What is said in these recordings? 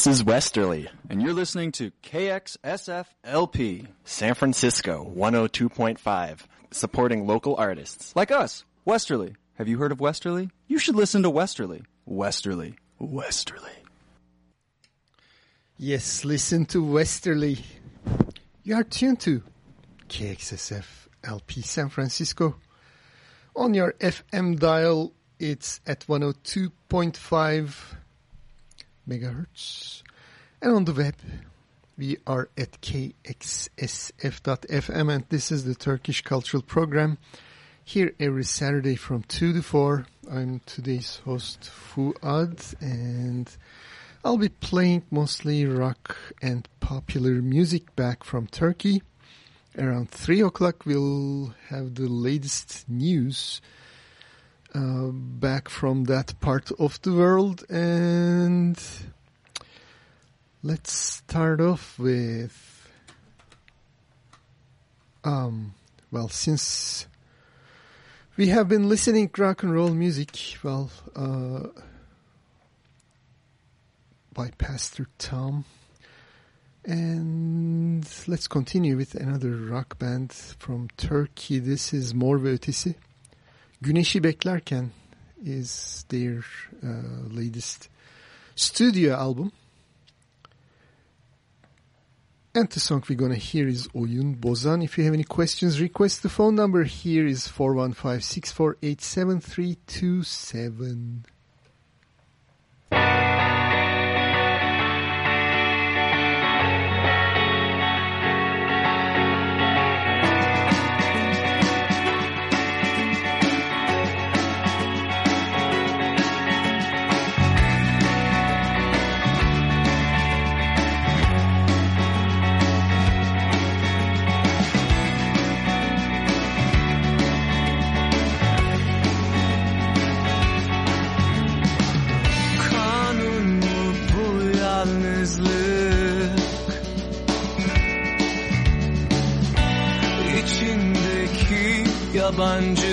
This is Westerly, and you're listening to KXSFLP, San Francisco 102.5, supporting local artists like us, Westerly. Have you heard of Westerly? You should listen to Westerly. Westerly. Westerly. Yes, listen to Westerly. You are tuned to KXSF LP San Francisco. On your FM dial, it's at 102.5 megahertz. And on the web, we are at kxsf.fm and this is the Turkish Cultural Program. Here every Saturday from 2 to 4. I'm today's host Fuad and I'll be playing mostly rock and popular music back from Turkey. Around 3 o'clock we'll have the latest news uh, back from that part of the world. And let's start off with um well since we have been listening rock and roll music well uh, by Pastor Tom. And let's continue with another rock band from Turkey. This is Mor Ötesi Güneşi Beklerken is their uh, latest studio album. And the song we're going to hear is Oyun Bozan. If you have any questions, request the phone number here is 415-648-7327. Yabancı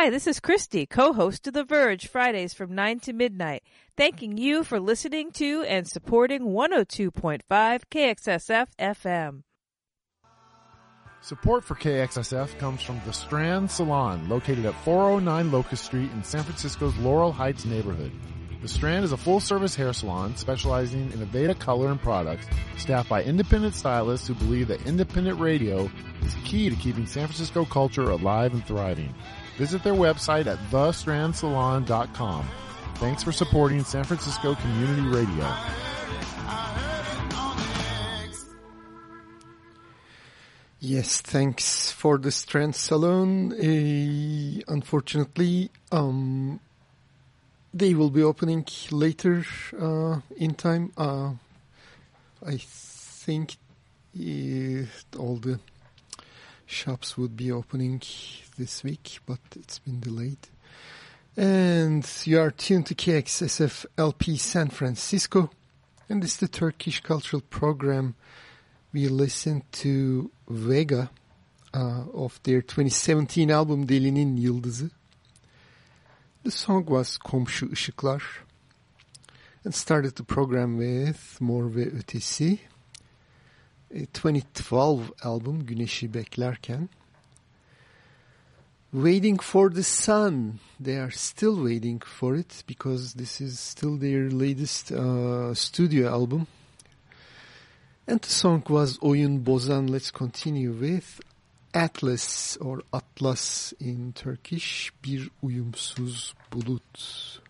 Hi, this is Christy, co-host of The Verge Fridays from 9 to midnight, thanking you for listening to and supporting 102.5 KXSF FM. Support for KXSF comes from The Strand Salon, located at 409 Locust Street in San Francisco's Laurel Heights neighborhood. The Strand is a full-service hair salon specializing in Aveda color and products, staffed by independent stylists who believe that independent radio is key to keeping San Francisco culture alive and thriving. Visit their website at thestrandsalon.com. Thanks for supporting San Francisco Community Radio. Yes, thanks for the Strand Salon. Uh, unfortunately, um, they will be opening later uh, in time. Uh, I think uh, all the shops would be opening this week, but it's been delayed. And you are tuned to KXSF LP San Francisco, and this is the Turkish Cultural Program. We listened to Vega uh, of their 2017 album Delinin Yıldızı. The song was Komşu Işıklar and started the program with Mor ve Ötesi, 2012 album Güneşi Beklerken. Waiting for the Sun. They are still waiting for it because this is still their latest uh, studio album. And the song was Oyun Bozan. Let's continue with Atlas or Atlas in Turkish. Bir uyumsuz bulut.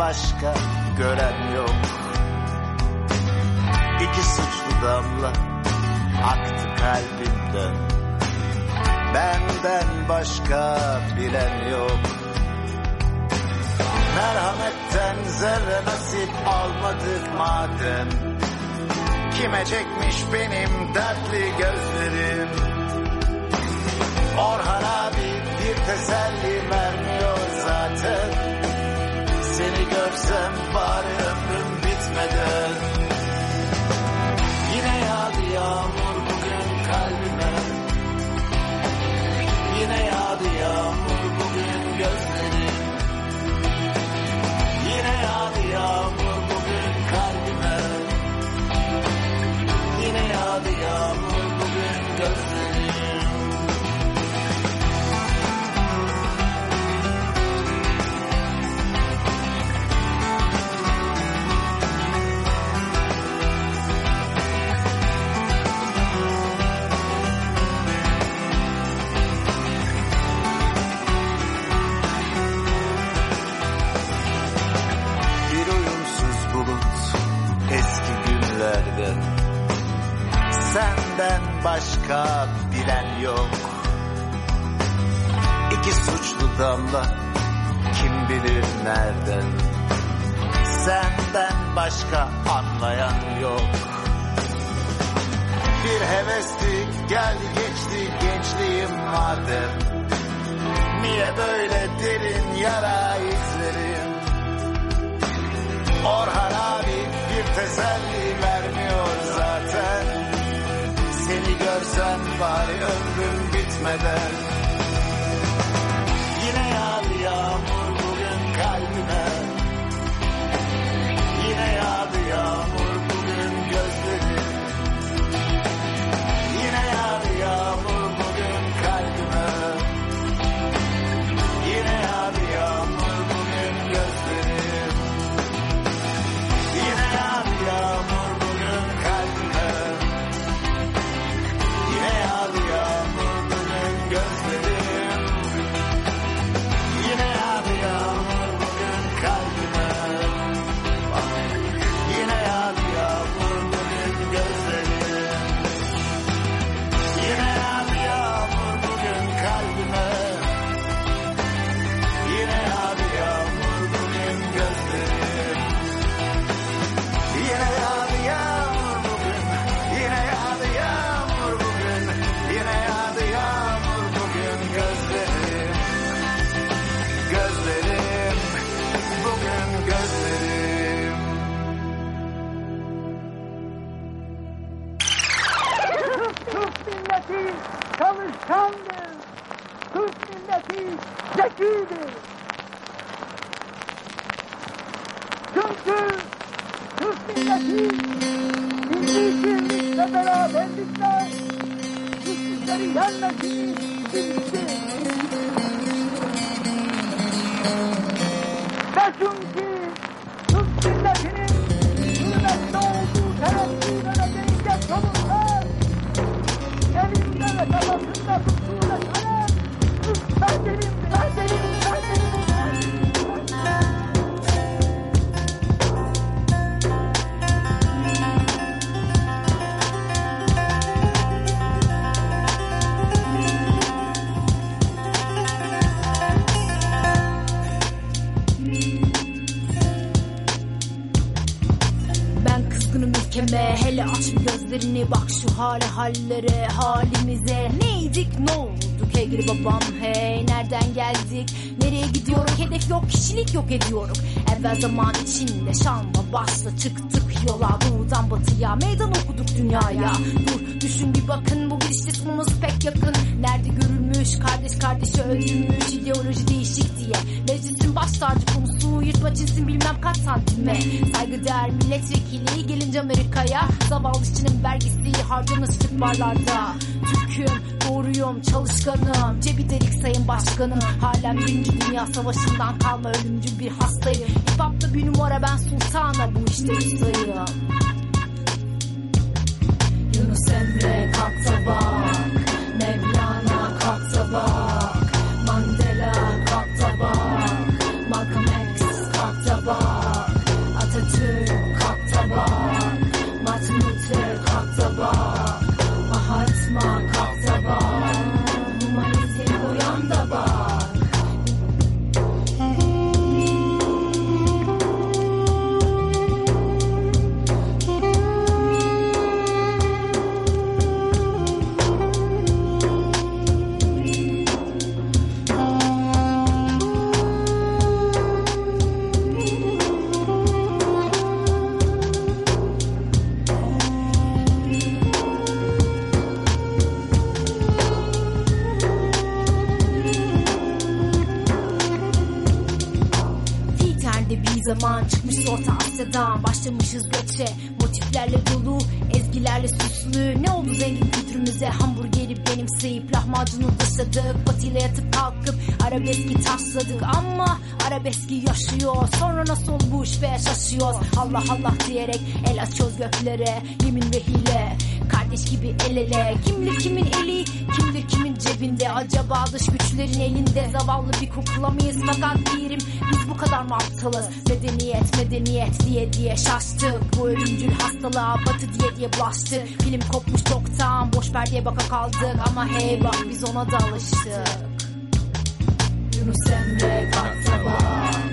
Başka gören yok. İki suçlu damla aktı kalbimden Benden başka bilen yok. Merhametten zerre nasip almadık madem. Kime çekmiş benim dertli gözlerim? Orhan abi bir teselli vermiyor zaten Seni görsem bari ömrüm bitmeden. Yine yağdı yağmur bugün kalbime. Yine yağdı yağmur bugün gözlerim Yine yağdı yağmur bugün kalbime. Yine yağdı yağmur başka bilen yok. İki suçlu damla kim bilir nereden? Senden başka anlayan yok. Bir heveslik geldi geçti gençliğim madem. Niye böyle derin yara izlerim? Orhan abi bir teselli vermiyor zaten Seni görsen bari ömrüm bitmeden. Yine yağdı yağmur bugün kalbime. Yine yağdı yağmur hale hallere halimize. Neydik? Ne olduk hey babam? Hey nereden geldik? Nereye gidiyoruz? Hedef yok kişilik yok ediyoruz. Evvel zaman içinde şanla başla çıktık yola. Doğudan batıya meydan okuduk dünyaya. Dur düşün bir bakın. Bu gidişte sonumuz pek yakın başkanım Halen birinci dünya savaşından kalma ölümcül Allah Allah diyerek el açıyoruz göklere Yemin ve hile. Kardeş gibi el ele Kim bilir kimin eli Kimdir kimin cebinde? Acaba dış güçlerin elinde Zavallı bir kukla mıyız? Fakat değilim Biz bu kadar mı aptalız? Medeniyet medeniyet diye diye şaştık. Bu ölümcül hastalığa batı diye diye bulaştık Film kopmuş çoktan Boş ver diye baka kaldık. Ama hey bak biz ona da alıştık. Yunus Emre kalk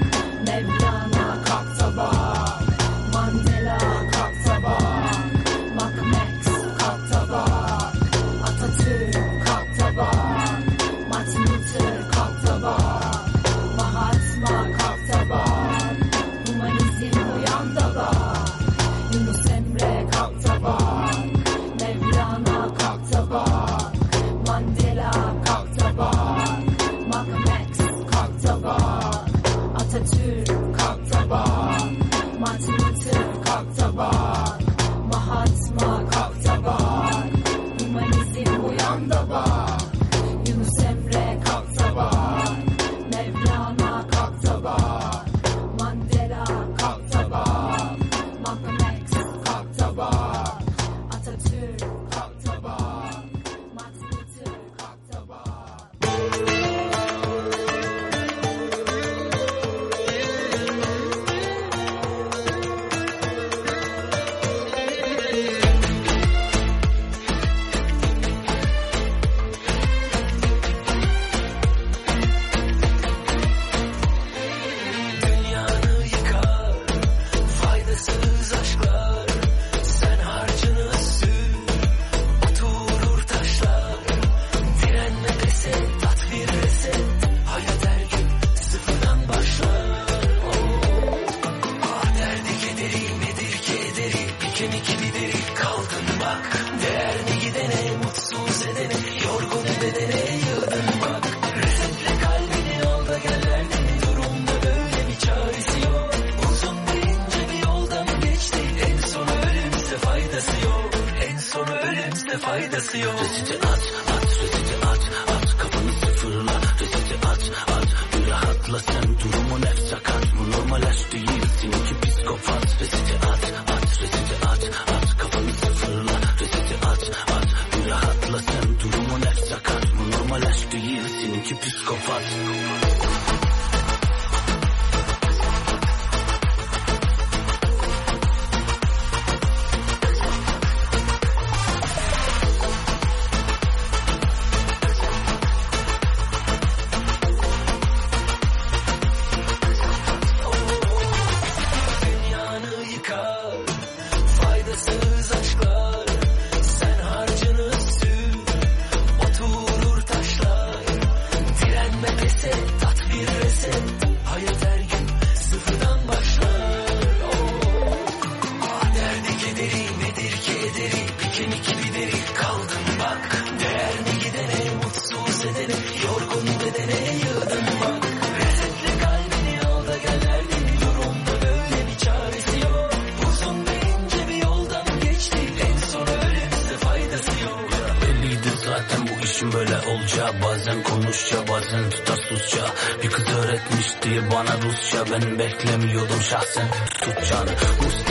Ben beklemiyordum şahsen tutacağını Musti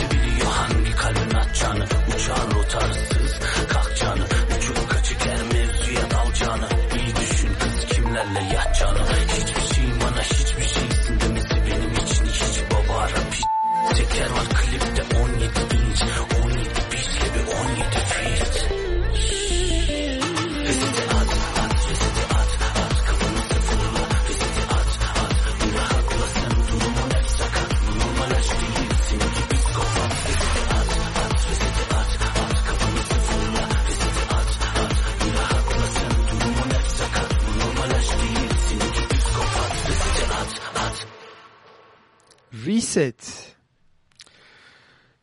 Reset.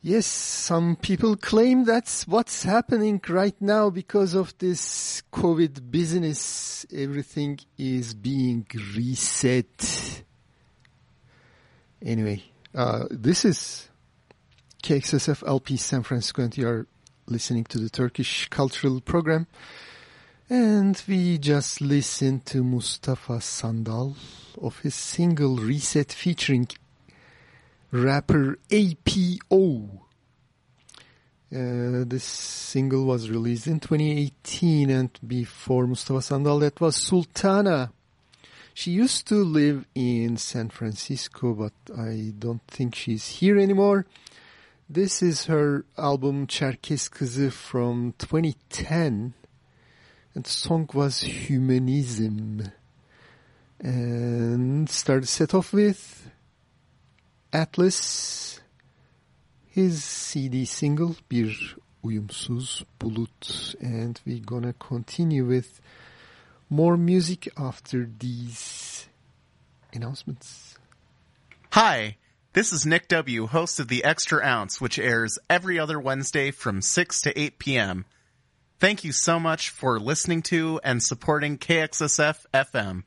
Yes, some people claim that's what's happening right now because of this COVID business. Everything is being reset. Anyway, uh, this is KXSF LP San Francisco and you are listening to the Turkish Cultural Program. And we just listened to Mustafa Sandal of his single Reset featuring rapper Eypio. Uh, this single was released in 2018 and before Mustafa Sandal that was Sultana. She used to live in San Francisco but I don't think she's here anymore. This is her album Çerkes Kızı from 2010 and the song was Humanism. And started set off with Atlas, his CD single Bir Uyumsuz Bulut and we're gonna continue with more music after these announcements. Hi, this is Nick W., host of The Extra Ounce, which airs every other Wednesday from 6 to 8 p.m. Thank you so much for listening to and supporting KXSF FM.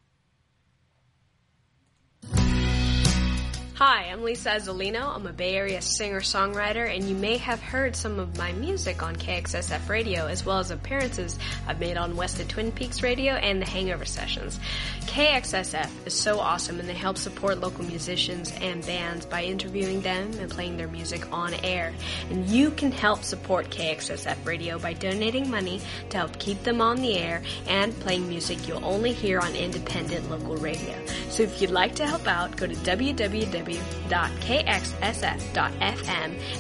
Hi, I'm Lisa Azzolino. I'm a Bay Area singer-songwriter, and you may have heard some of my music on KXSF Radio, as well as appearances I've made on Wested Twin Peaks Radio and the Hangover Sessions. KXSF is so awesome, and they help support local musicians and bands by interviewing them and playing their music on air. And you can help support KXSF Radio by donating money to help keep them on the air and playing music you'll only hear on independent local radio. So if you'd like to help out, go to www.kxsf.fm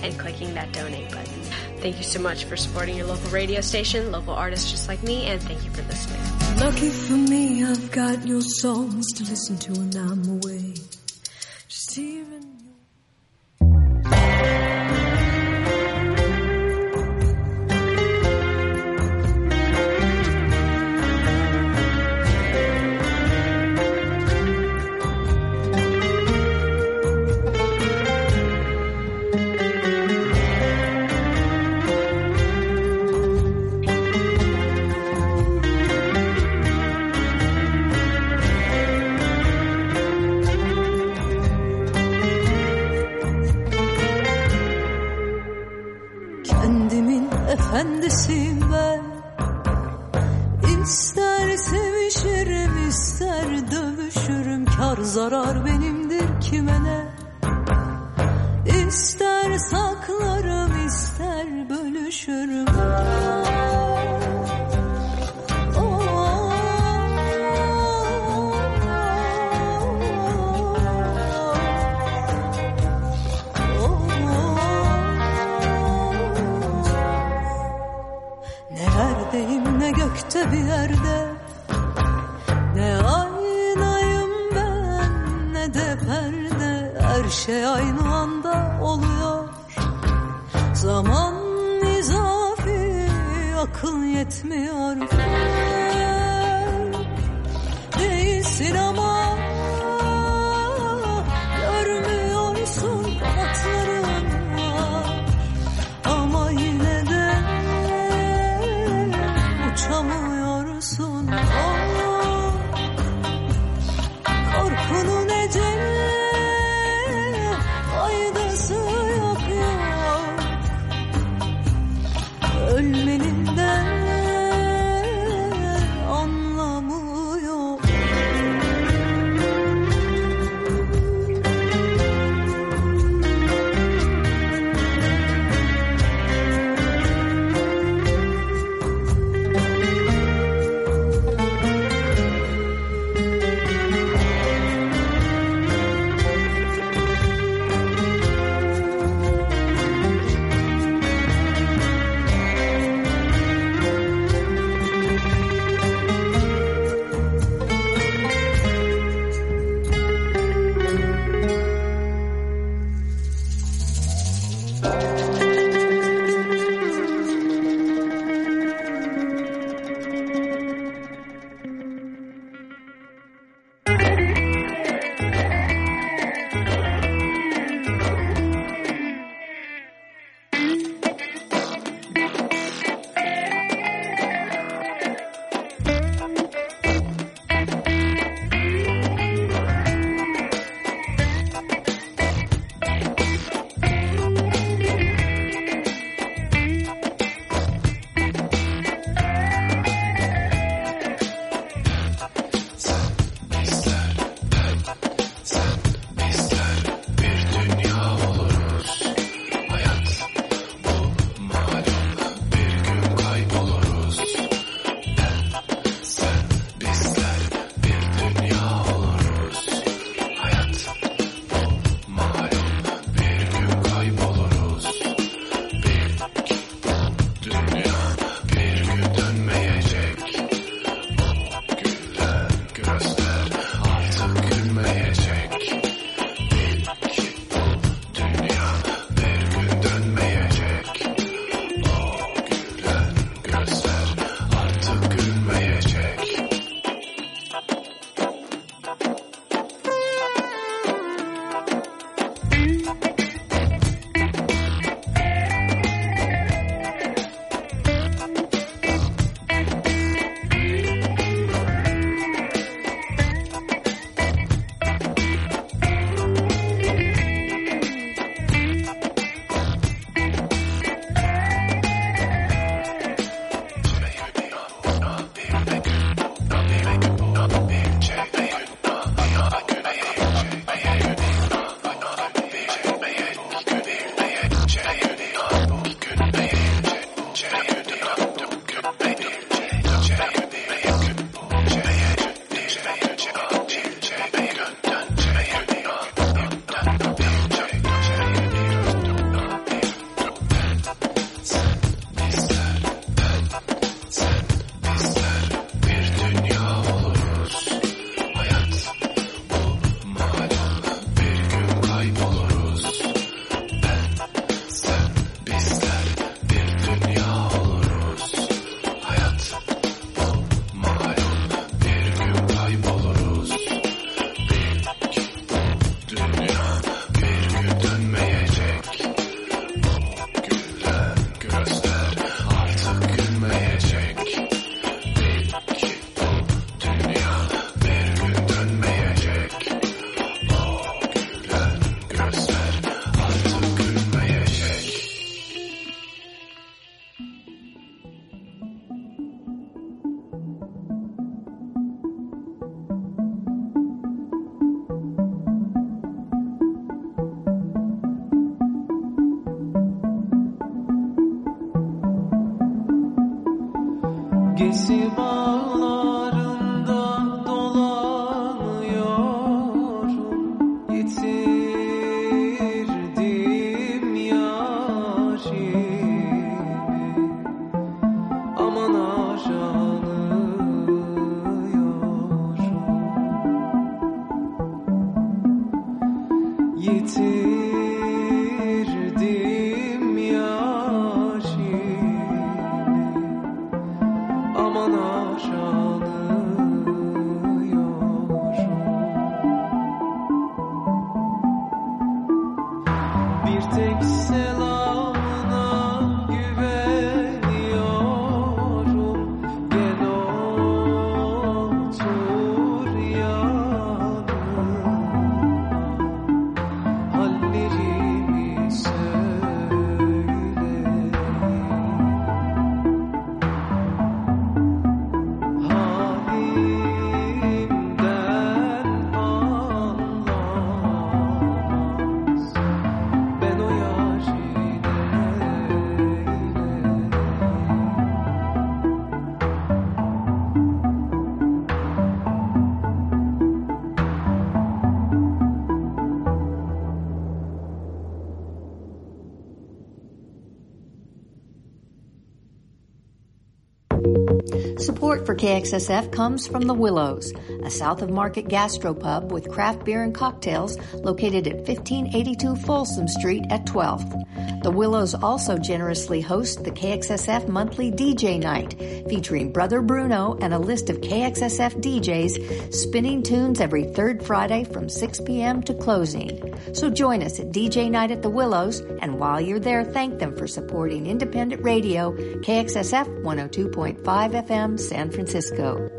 and clicking that donate button. Thank you so much for supporting your local radio station, local artists just like me, and thank you for listening. Lucky for me, I've got your songs to listen to when I'm away. Just akıl yetmiyor. Değilsin ama KXSF comes from The Willows, a south of market gastropub with craft beer and cocktails located at 1582 Folsom Street at 12th. The Willows also generously host the KXSF monthly DJ night, featuring Brother Bruno and a list of KXSF DJs spinning tunes every third Friday from 6 p.m. to closing. So join us at DJ night at the Willows, and while you're there, thank them for supporting independent radio, KXSF 102.5 FM, San Francisco.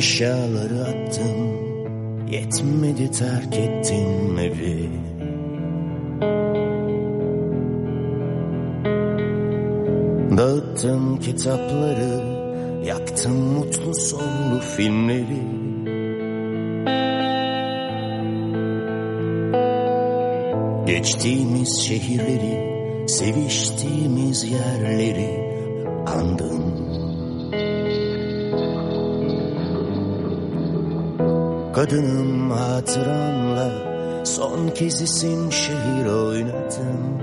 Eşyaları attım. Yetmedi terk ettim evi. Dağıttım kitapları Yaktım mutlu sonlu filmleri. Geçtiğimiz şehirleri Seviştiğimiz yerleri Andım Kadınım hatıranla Son kez isim şehir oynadım.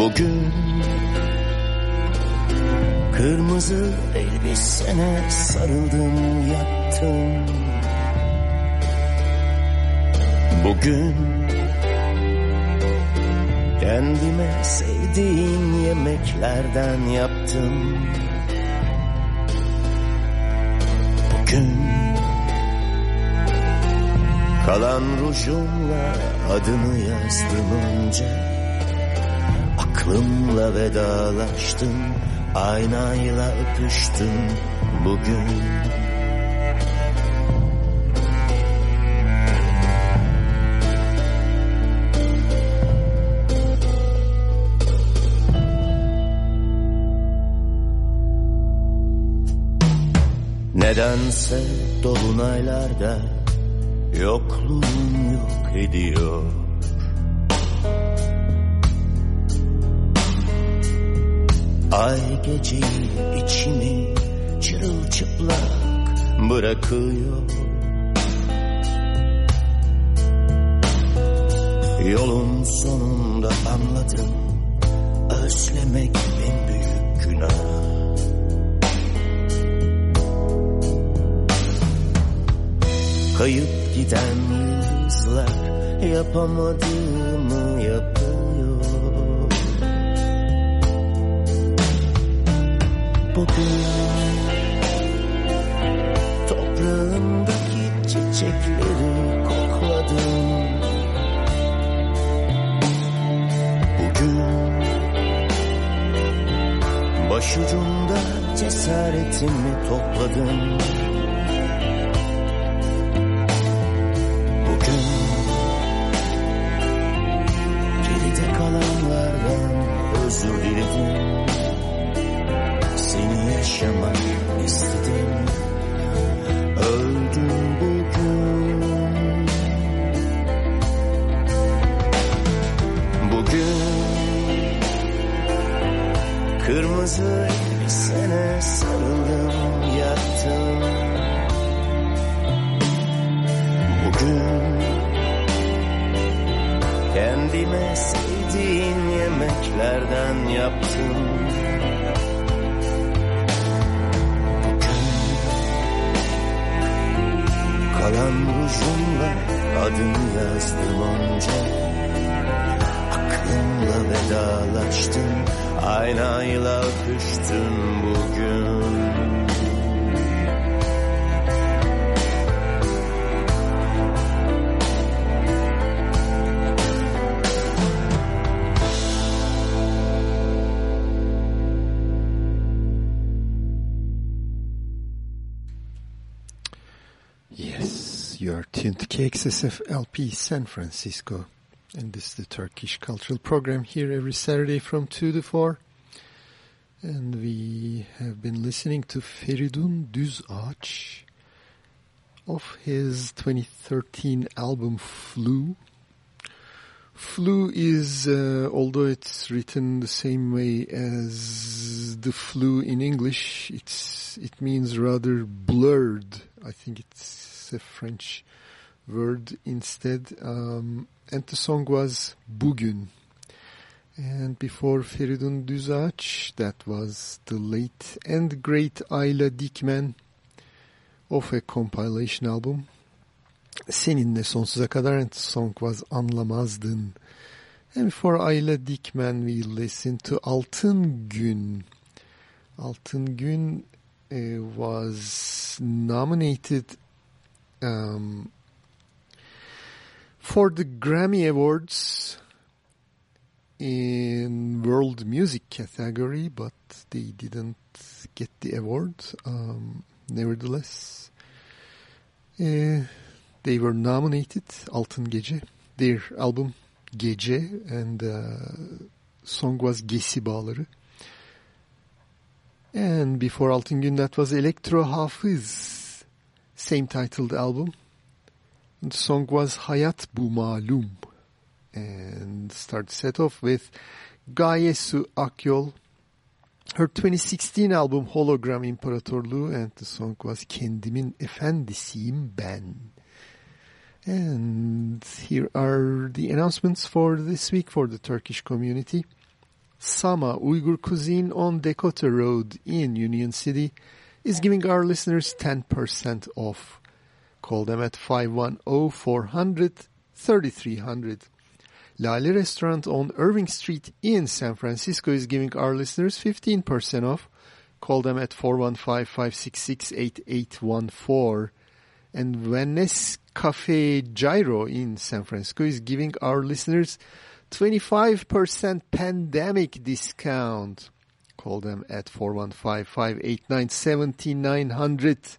Bugün Kırmızı elbisene sarıldım yattım. Bugün Kendime sevdiğim yemeklerden yaptım Kalan rujumla adını yazdım önce. Aklımla vedalaştım Aynayla öpüştüm bugün. Nedense dolunaylarda Yokluğun yok ediyor. Ay geceyi içimi çırılçıplak bırakıyor. Yolun sonunda anladım Özlemek en büyük günah. Kayıp giden yıldızlar Yapamadığımı yapıyor. Bugün Toprağındaki çiçekleri kokladım. Bugün Başucumda cesaretimi topladım tuned to KXSF LP San Francisco. And this is the Turkish Cultural Program here every Saturday from 2 to 4. And we have been listening to Feridun Düzağaç of his 2013 album Flu. Flu is, uh, although it's written the same way as the flu in English, it's it means rather blurred. I think it's a French word instead. Um, and the song was Bugün. And before Feridun Düzağaç, that was the late and great Ayla Dikmen of a compilation album. Seninle sonsuza kadar and the song was Anlamazdın. And before Ayla Dikmen we listened to Altın Gün. Altın Gün uh, was nominated um, for the Grammy Awards in world music category, but they didn't get the award. Um, nevertheless, uh, they were nominated. Altın Gece, their album Gece, and uh, song was Gesi Bağları. And before Altın Gün, that was Elektro Hafız, same titled album. The song was Hayat Bu Malum. And start set off with Gaye Su Akyol, her 2016 album Hologram İmparatorluğu and the song was Kendimin Efendisiyim Ben. And here are the announcements for this week for the Turkish community. Sama Uyghur Cuisine on Dakota Road in Union City is giving our listeners 10% off. Call them at 510-400-3300. Lale Restaurant on Irving Street in San Francisco is giving our listeners 15% off. Call them at 415-566-8814. And Venice Cafe Gyro in San Francisco is giving our listeners 25% pandemic discount. Call them at 415-589-7900.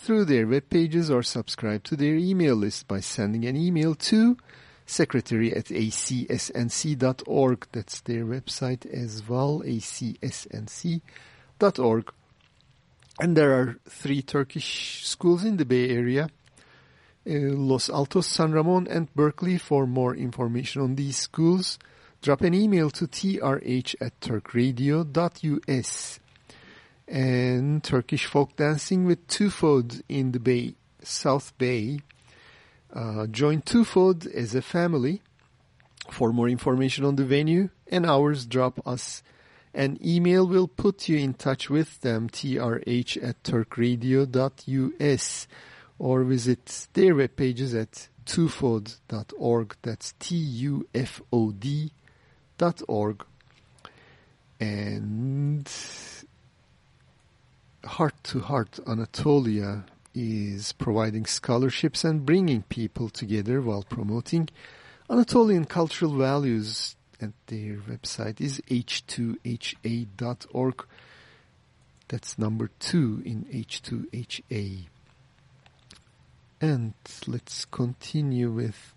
through their web pages or subscribe to their email list by sending an email to secretary at acsnc.org. That's their website as well, acsnc.org. And there are three Turkish schools in the Bay Area, uh, Los Altos, San Ramon, and Berkeley. For more information on these schools, drop an email to trh at turkradio.us. And Turkish folk dancing with Tufod in the Bay, South Bay. Uh, join Tufod as a family. For more information on the venue and hours, drop us an email. We'll put you in touch with them, trh at turkradio.us or visit their web pages at tufod.org. That's T-U-F-O-D dot org. And Heart to Heart Anatolia is providing scholarships and bringing people together while promoting Anatolian cultural values. And their website is h2ha.org. That's number two in H2HA. And let's continue with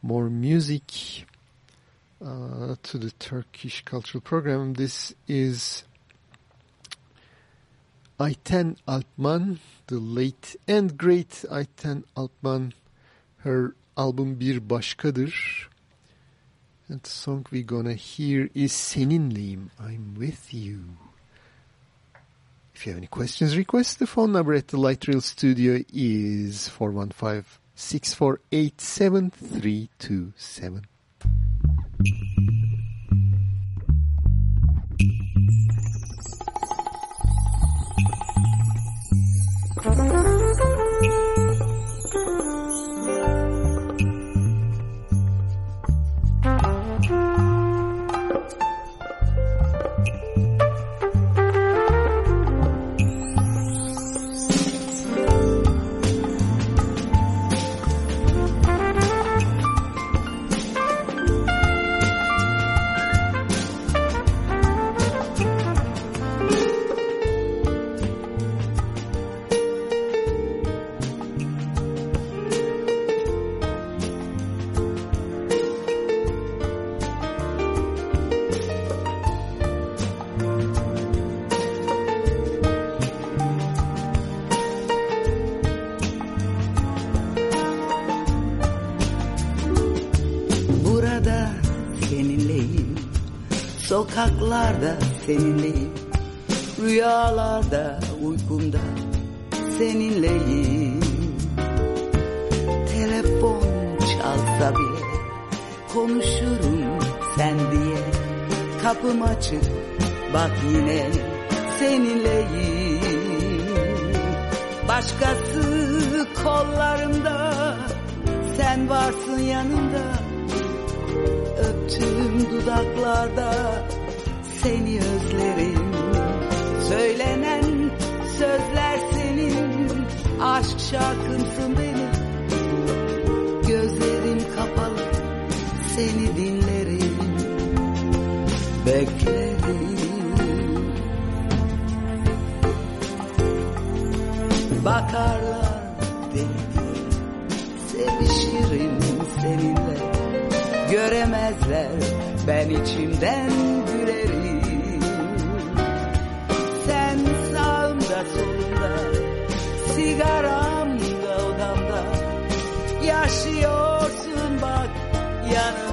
more music uh, to the Turkish cultural program. This is Ayten Alpman, the late and great Ayten Alpman, Her album Bir Başkadır. And the song we're gonna hear is Seninleyim, I'm with you. If you have any questions, request the phone number at the Light Rail Studio is 415-648-7327. Thank Sokaklarda seninleyim. Rüyalarda uykumda seninleyim. Telefon çalsa bile konuşurum sen diye. Kapım açık bak yine seninleyim. Başkası kollarımda sen varsın yanımda. Öptüğüm dudaklarda seni özlerim. Söylenen sözler senin Aşk şarkımsın benim. Gözlerim kapalı seni dinlerim. Beklerim Bakarlar deli Sevişirim seninle. Göremezler ben içimden yanımda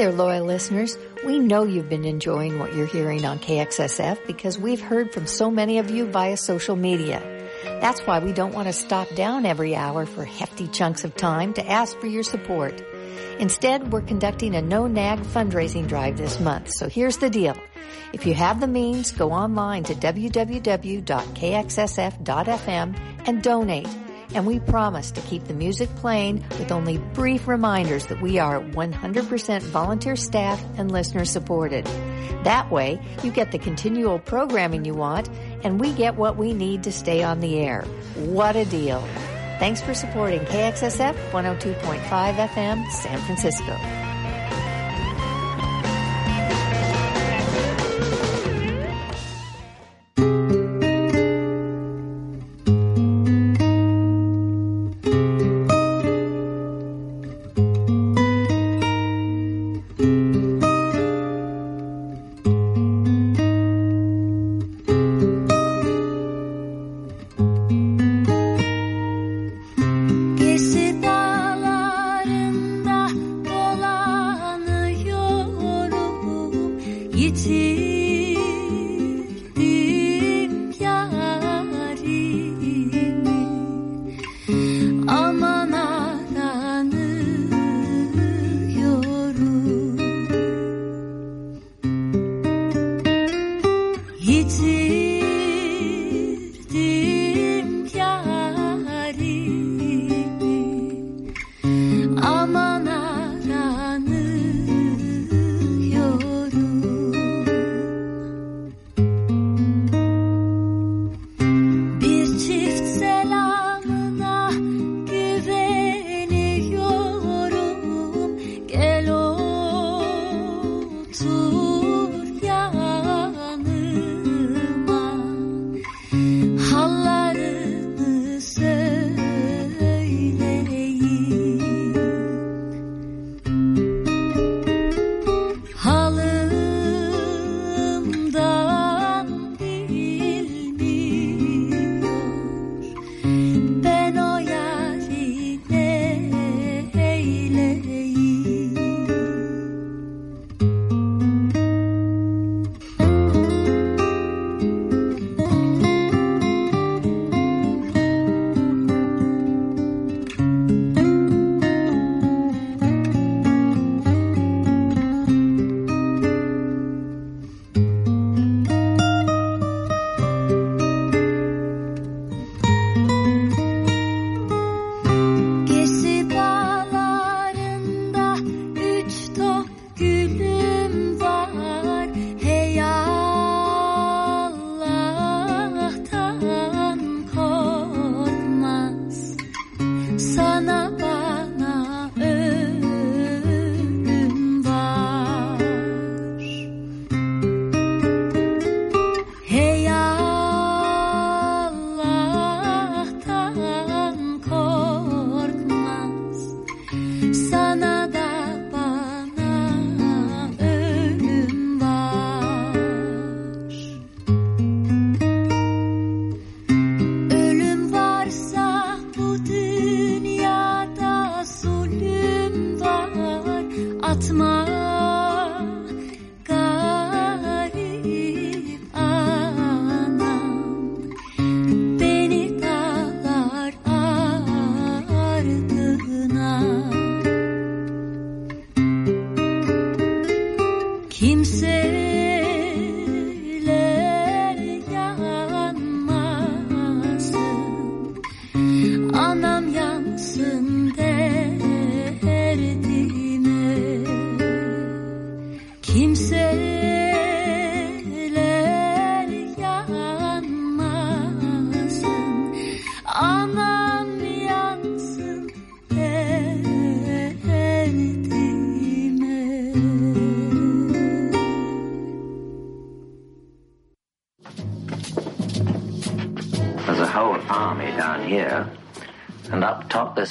there, loyal listeners. We know you've been enjoying what you're hearing on KXSF because we've heard from so many of you via social media. That's why we don't want to stop down every hour for hefty chunks of time to ask for your support. Instead, we're conducting a no-nag fundraising drive this month. So here's the deal. If you have the means, go online to www.kxsf.fm and donate. And we promise to keep the music playing with only brief reminders that we are 100% volunteer staff and listener supported. That way, you get the continual programming you want and we get what we need to stay on the air. What a deal. Thanks for supporting KXSF 102.5 FM San Francisco.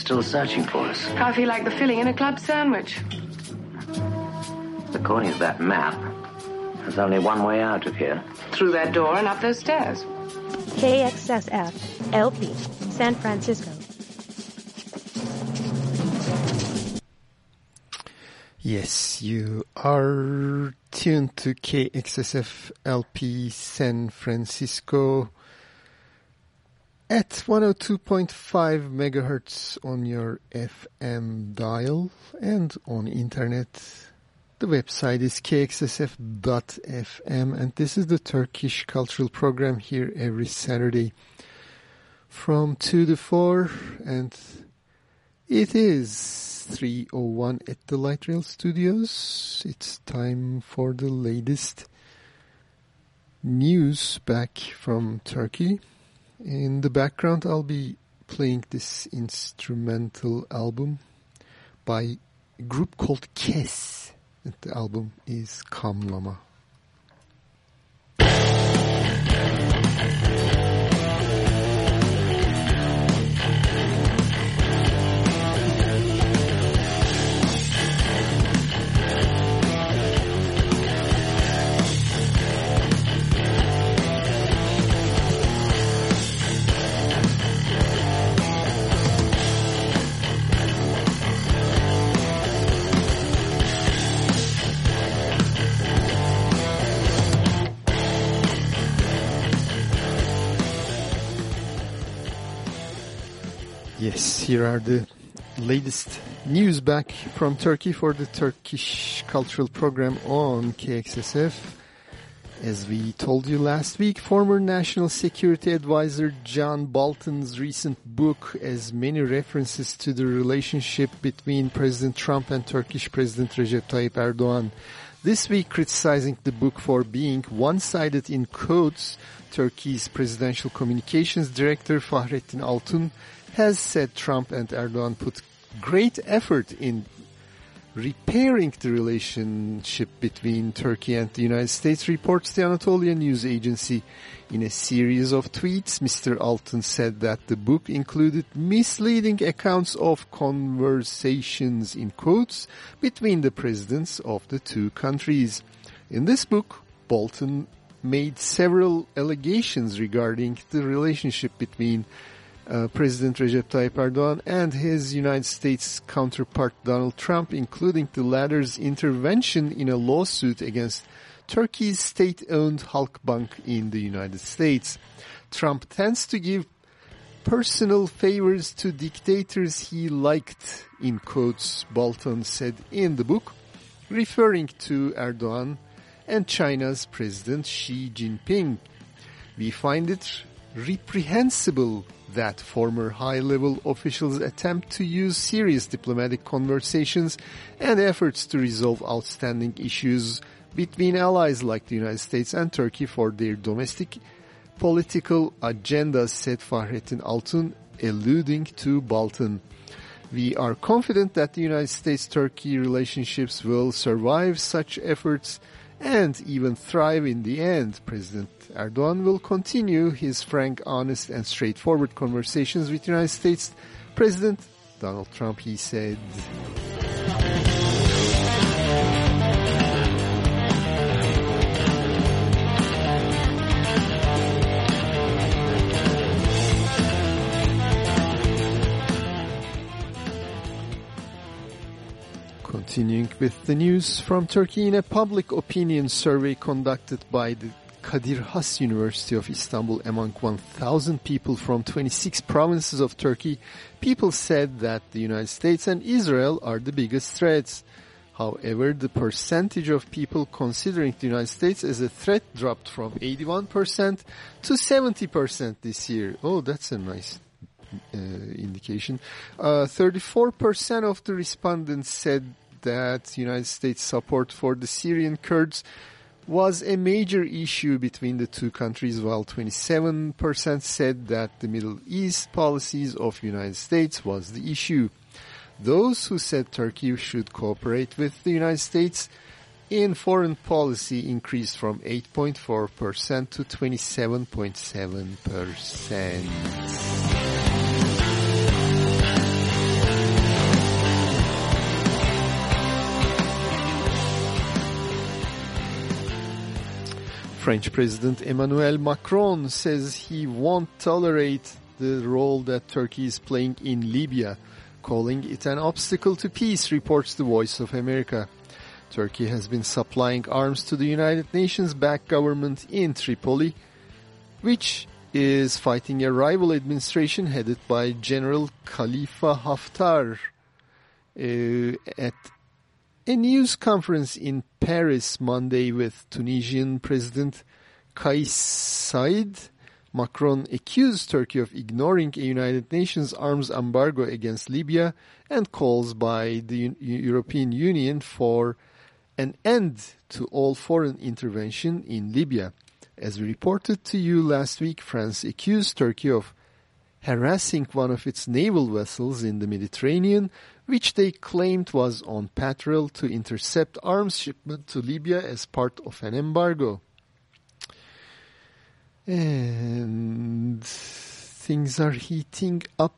Still searching for us. How feel like the filling in a club sandwich? According to that map, there's only one way out of here. Through that door and up those stairs. KXSF LP San Francisco. Yes, you are tuned to KXSF LP San Francisco at 102.5 megahertz on your FM dial and on internet. The website is kxsf.fm and this is the Turkish cultural program here every Saturday from 2 to 4 and it is 301 at the Light Rail Studios. It's time for the latest news back from Turkey. In the background, I'll be playing this instrumental album by a group called Kes. And the album is Kamlama. Yes, here are the latest news back from Turkey for the Turkish Cultural Program on KXSF. As we told you last week, former National Security Advisor John Bolton's recent book has many references to the relationship between President Trump and Turkish President Recep Tayyip Erdogan. This week criticizing the book for being one-sided in quotes, Turkey's presidential communications director Fahrettin Altun has said Trump and Erdogan put great effort in repairing the relationship between Turkey and the United States, reports the Anatolian news agency. In a series of tweets, Mr. Altun said that the book included misleading accounts of conversations, in quotes, between the presidents of the two countries. In this book, Bolton made several allegations regarding the relationship between uh, President Recep Tayyip Erdogan and his United States counterpart Donald Trump, including the latter's intervention in a lawsuit against Turkey's state-owned Halkbank in the United States. Trump tends to give personal favors to dictators he liked, in quotes, Bolton said in the book, referring to Erdogan and China's President Xi Jinping. We find it reprehensible that former high-level officials attempt to use serious diplomatic conversations and efforts to resolve outstanding issues between allies like the United States and Turkey for their domestic political agendas, said Fahrettin Altun, alluding to Bolton. We are confident that the United States-Turkey relationships will survive such efforts and even thrive in the end. President Erdogan will continue his frank, honest, and straightforward conversations with United States President Donald Trump, he said. Continuing with the news from Turkey in a public opinion survey conducted by the Kadir Has University of Istanbul among 1,000 people from 26 provinces of Turkey, people said that the United States and Israel are the biggest threats. However, the percentage of people considering the United States as a threat dropped from 81% to 70% this year. Oh, that's a nice uh, indication. Uh, 34% of the respondents said that United States support for the Syrian Kurds was a major issue between the two countries, while 27% said that the Middle East policies of United States was the issue. Those who said Turkey should cooperate with the United States in foreign policy increased from 8.4% to 27.7%. French President Emmanuel Macron says he won't tolerate the role that Turkey is playing in Libya, calling it an obstacle to peace, reports the Voice of America. Turkey has been supplying arms to the United Nations-backed government in Tripoli, which is fighting a rival administration headed by General Khalifa Haftar. Uh, at a news conference in Paris Monday with Tunisian President Kais Saied, Macron accused Turkey of ignoring a United Nations arms embargo against Libya and calls by the European Union for an end to all foreign intervention in Libya. As we reported to you last week, France accused Turkey of harassing one of its naval vessels in the Mediterranean, which they claimed was on patrol to intercept arms shipment to Libya as part of an embargo. And things are heating up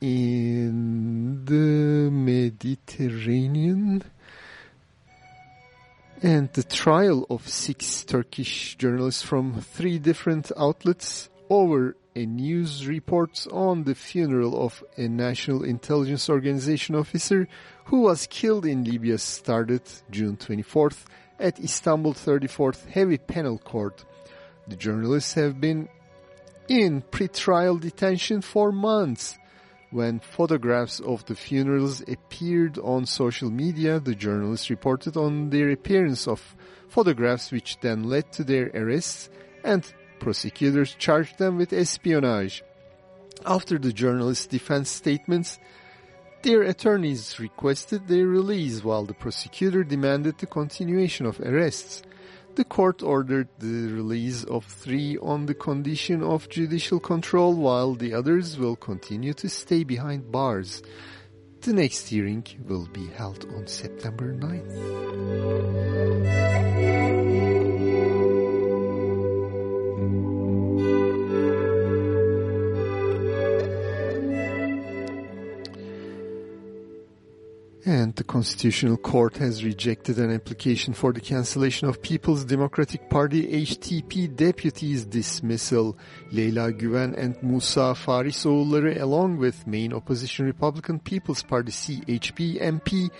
in the Mediterranean. And the trial of six Turkish journalists from three different outlets over a news report on the funeral of a national intelligence organization officer who was killed in Libya started June 24th at Istanbul 34th Heavy Penal Court. The journalists have been in pre-trial detention for months. When photographs of the funerals appeared on social media, the journalists reported on their appearance of photographs which then led to their arrests and prosecutors charged them with espionage. After the journalists' defense statements, their attorneys requested their release while the prosecutor demanded the continuation of arrests. The court ordered the release of three on the condition of judicial control while the others will continue to stay behind bars. The next hearing will be held on September 9th. And the Constitutional Court has rejected an application for the cancellation of People's Democratic Party HDP deputies dismissal. Leyla Güven and Musa Farisoğulları along with main opposition Republican People's Party CHP MP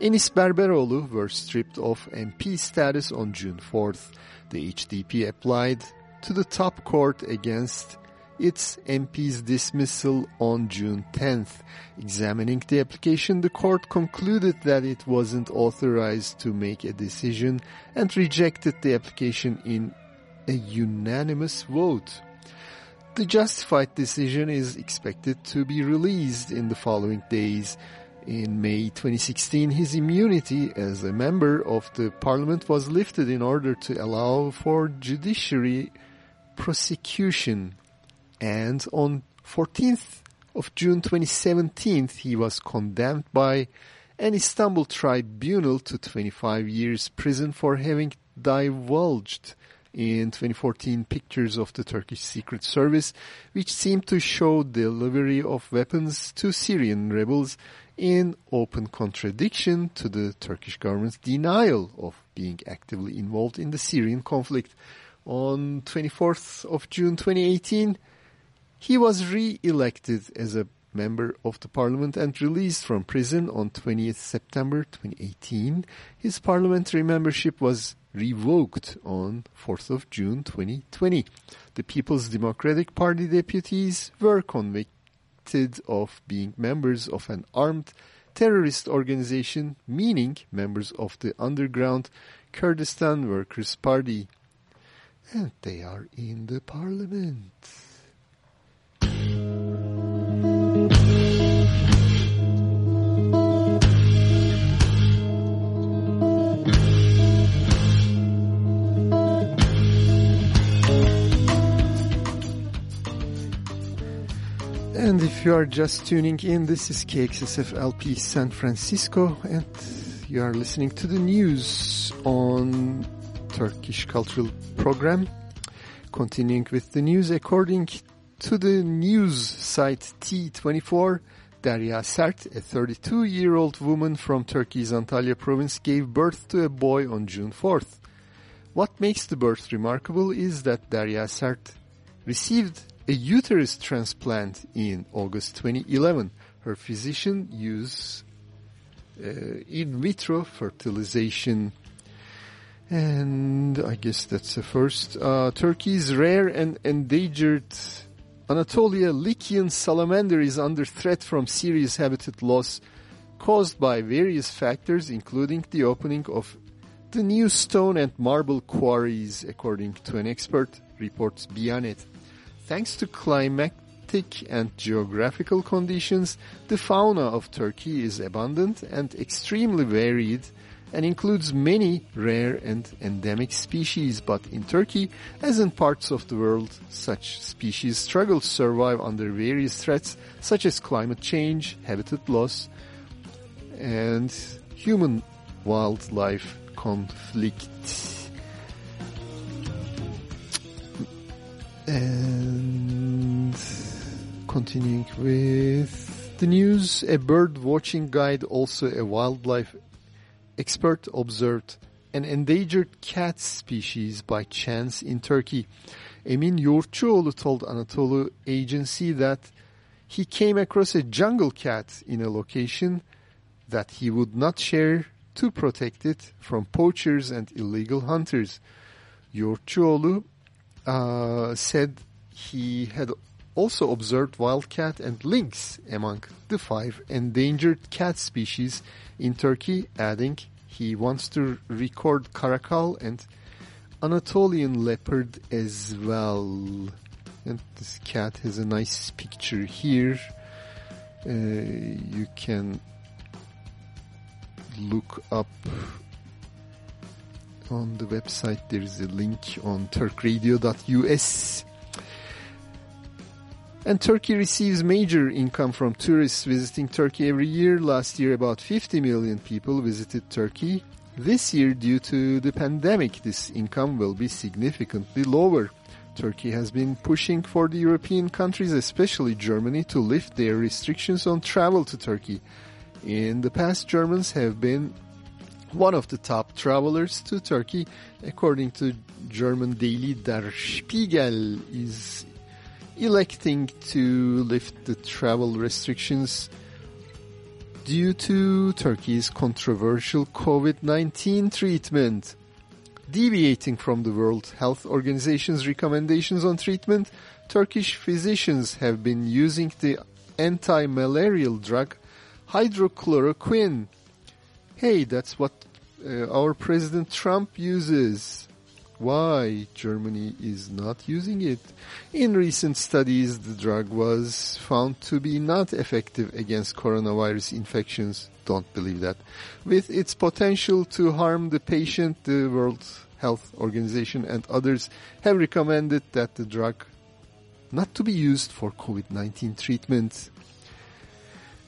Enis Berberoğlu were stripped of MP status on June 4th. The HDP applied to the top court against its MP's dismissal on June 10th. Examining the application, the court concluded that it wasn't authorized to make a decision and rejected the application in a unanimous vote. The justified decision is expected to be released in the following days. In May 2016, his immunity as a member of the parliament was lifted in order to allow for judiciary prosecution and on 14th of June 2017 he was condemned by an Istanbul tribunal to 25 years prison for having divulged in 2014 pictures of the Turkish Secret Service which seemed to show delivery of weapons to Syrian rebels in open contradiction to the Turkish government's denial of being actively involved in the Syrian conflict. On 24th of June 2018, he was re-elected as a member of the parliament and released from prison on 20th September 2018. His parliamentary membership was revoked on 4th of June 2020. The People's Democratic Party deputies were convicted of being members of an armed terrorist organization, meaning members of the underground Kurdistan Workers' Party. And they are in the parliament. And if you are just tuning in, this is KXSF LP San Francisco, and You are listening to the news on Turkish Cultural Program. Continuing with the news, according to the news site T24, Derya Sert, a 32-year-old woman from Turkey's Antalya province, gave birth to a boy on June 4th. What makes the birth remarkable is that Derya Sert received a uterus transplant in August 2011. Her physician used uh, in vitro fertilization. And I guess that's the first. Uh, Turkey's rare and endangered Anatolia Lycian salamander is under threat from serious habitat loss caused by various factors, including the opening of the new stone and marble quarries, according to an expert, reports Bianet. Thanks to climatic and geographical conditions, the fauna of Turkey is abundant and extremely varied and includes many rare and endemic species. But in Turkey, as in parts of the world, such species struggle to survive under various threats such as climate change, habitat loss, and human-wildlife conflict. And continuing with the news, a bird watching guide, also a wildlife expert, observed an endangered cat species by chance in Turkey. Emin Yoğurtçuoğlu told Anadolu Agency that he came across a jungle cat in a location that he would not share to protect it from poachers and illegal hunters. Yoğurtçuoğlu uh, said he had also observed wildcat and lynx among the five endangered cat species in Turkey, adding he wants to record caracal and Anatolian leopard as well. And this cat has a nice picture here. Uh, you can look up on the website. There is a link on turkradio.us. And Turkey receives major income from tourists visiting Turkey every year. Last year, about 50 million people visited Turkey. This year, due to the pandemic, this income will be significantly lower. Turkey has been pushing for the European countries, especially Germany, to lift their restrictions on travel to Turkey. In the past, Germans have been one of the top travelers to Turkey, according to German daily Der Spiegel, is electing to lift the travel restrictions due to Turkey's controversial COVID-19 treatment. Deviating from the World Health Organization's recommendations on treatment, Turkish physicians have been using the anti-malarial drug hydrochloroquine. Hey, that's what uh, our President Trump uses. Why Germany is not using it? In recent studies, the drug was found to be not effective against coronavirus infections. Don't believe that. With its potential to harm the patient, the World Health Organization and others have recommended that the drug not to be used for COVID-19 treatment.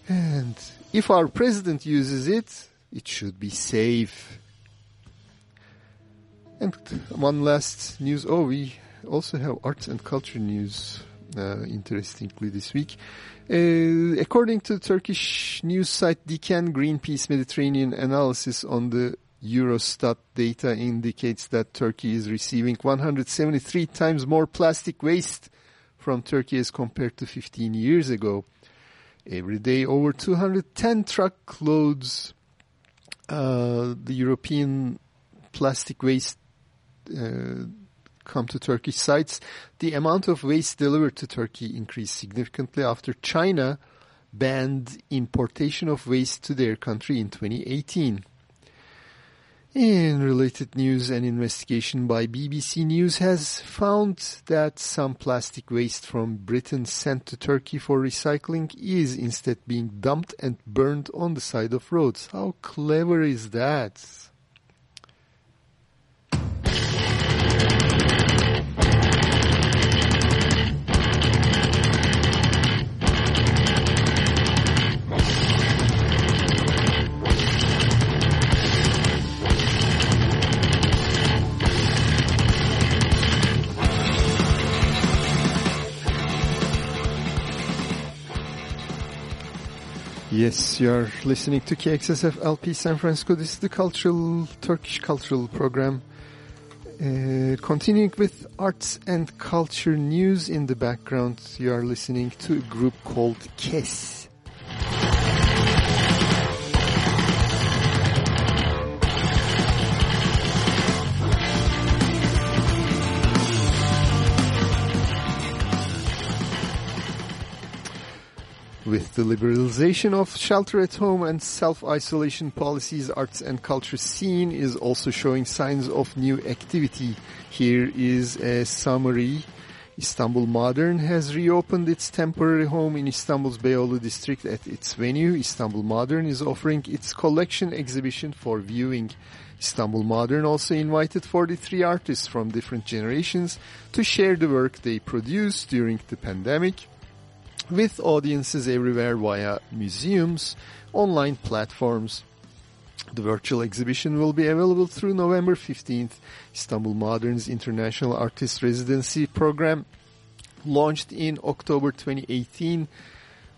And if our president uses it, it should be safe. And one last news. Oh, we also have arts and culture news, uh, interestingly, this week. Uh, according to Turkish news site Diken, Greenpeace Mediterranean analysis on the Eurostat data indicates that Turkey is receiving 173 times more plastic waste from Turkey as compared to 15 years ago. Every day, over 210 truck truckloads uh, the European plastic waste uh, come to Turkish sites. The amount of waste delivered to Turkey increased significantly after China banned importation of waste to their country in 2018. In related news, an investigation by BBC News has found that some plastic waste from Britain sent to Turkey for recycling is instead being dumped and burned on the side of roads. How clever is that? Yes, you are listening to KXSF LP San Francisco. This is the cultural, Turkish cultural program. Uh, continuing with arts and culture news in the background, you are listening to a group called KES. With the liberalization of shelter at home and self-isolation policies, arts and culture scene is also showing signs of new activity. Here is a summary. Istanbul Modern has reopened its temporary home in Istanbul's Beyoğlu district at its venue. Istanbul Modern is offering its collection exhibition for viewing. Istanbul Modern also invited 43 artists from different generations to share the work they produced during the pandemic with audiences everywhere via museums, online platforms. The virtual exhibition will be available through November 15th. Istanbul Modern's International Artist Residency Program launched in October 2018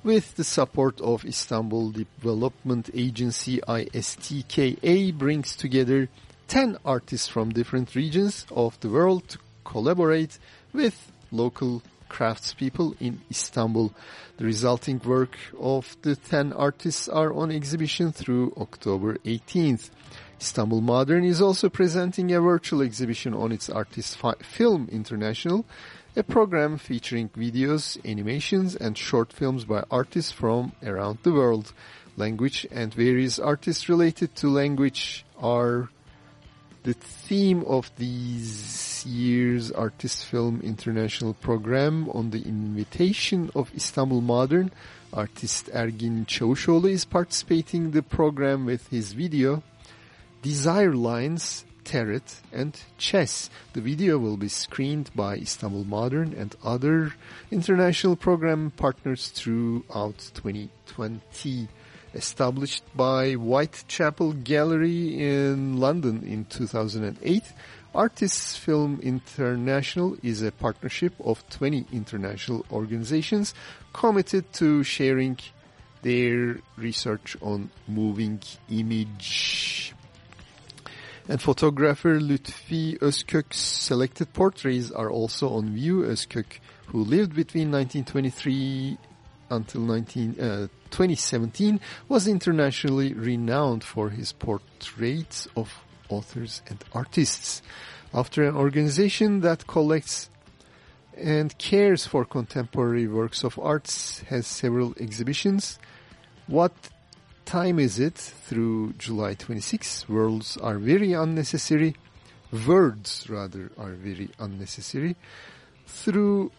with the support of Istanbul Development Agency ISTKA brings together 10 artists from different regions of the world to collaborate with local craftspeople in Istanbul. The resulting work of the 10 artists are on exhibition through October 18th. Istanbul Modern is also presenting a virtual exhibition on its Artist Fi- Film International, a program featuring videos, animations, and short films by artists from around the world. Language and various artists related to language are the theme of this year's Artist Film International program on the invitation of Istanbul Modern. Artist Ergin Çavuşoğlu is participating the program with his video Desire Lines, Tarot and Chess. The video will be screened by Istanbul Modern and other international program partners throughout 2020 established by Whitechapel Gallery in London in 2008. Artists Film International is a partnership of 20 international organizations committed to sharing their research on moving image. And photographer Lütfi Özkök's selected portraits are also on view. Özkök, who lived between 1923 until 19, uh, 2017 was internationally renowned for his portraits of authors and artists. Arter an organization that collects and cares for contemporary works of arts has several exhibitions, what time is it through July 26? Worlds are very unnecessary. Words, rather, are very unnecessary. Through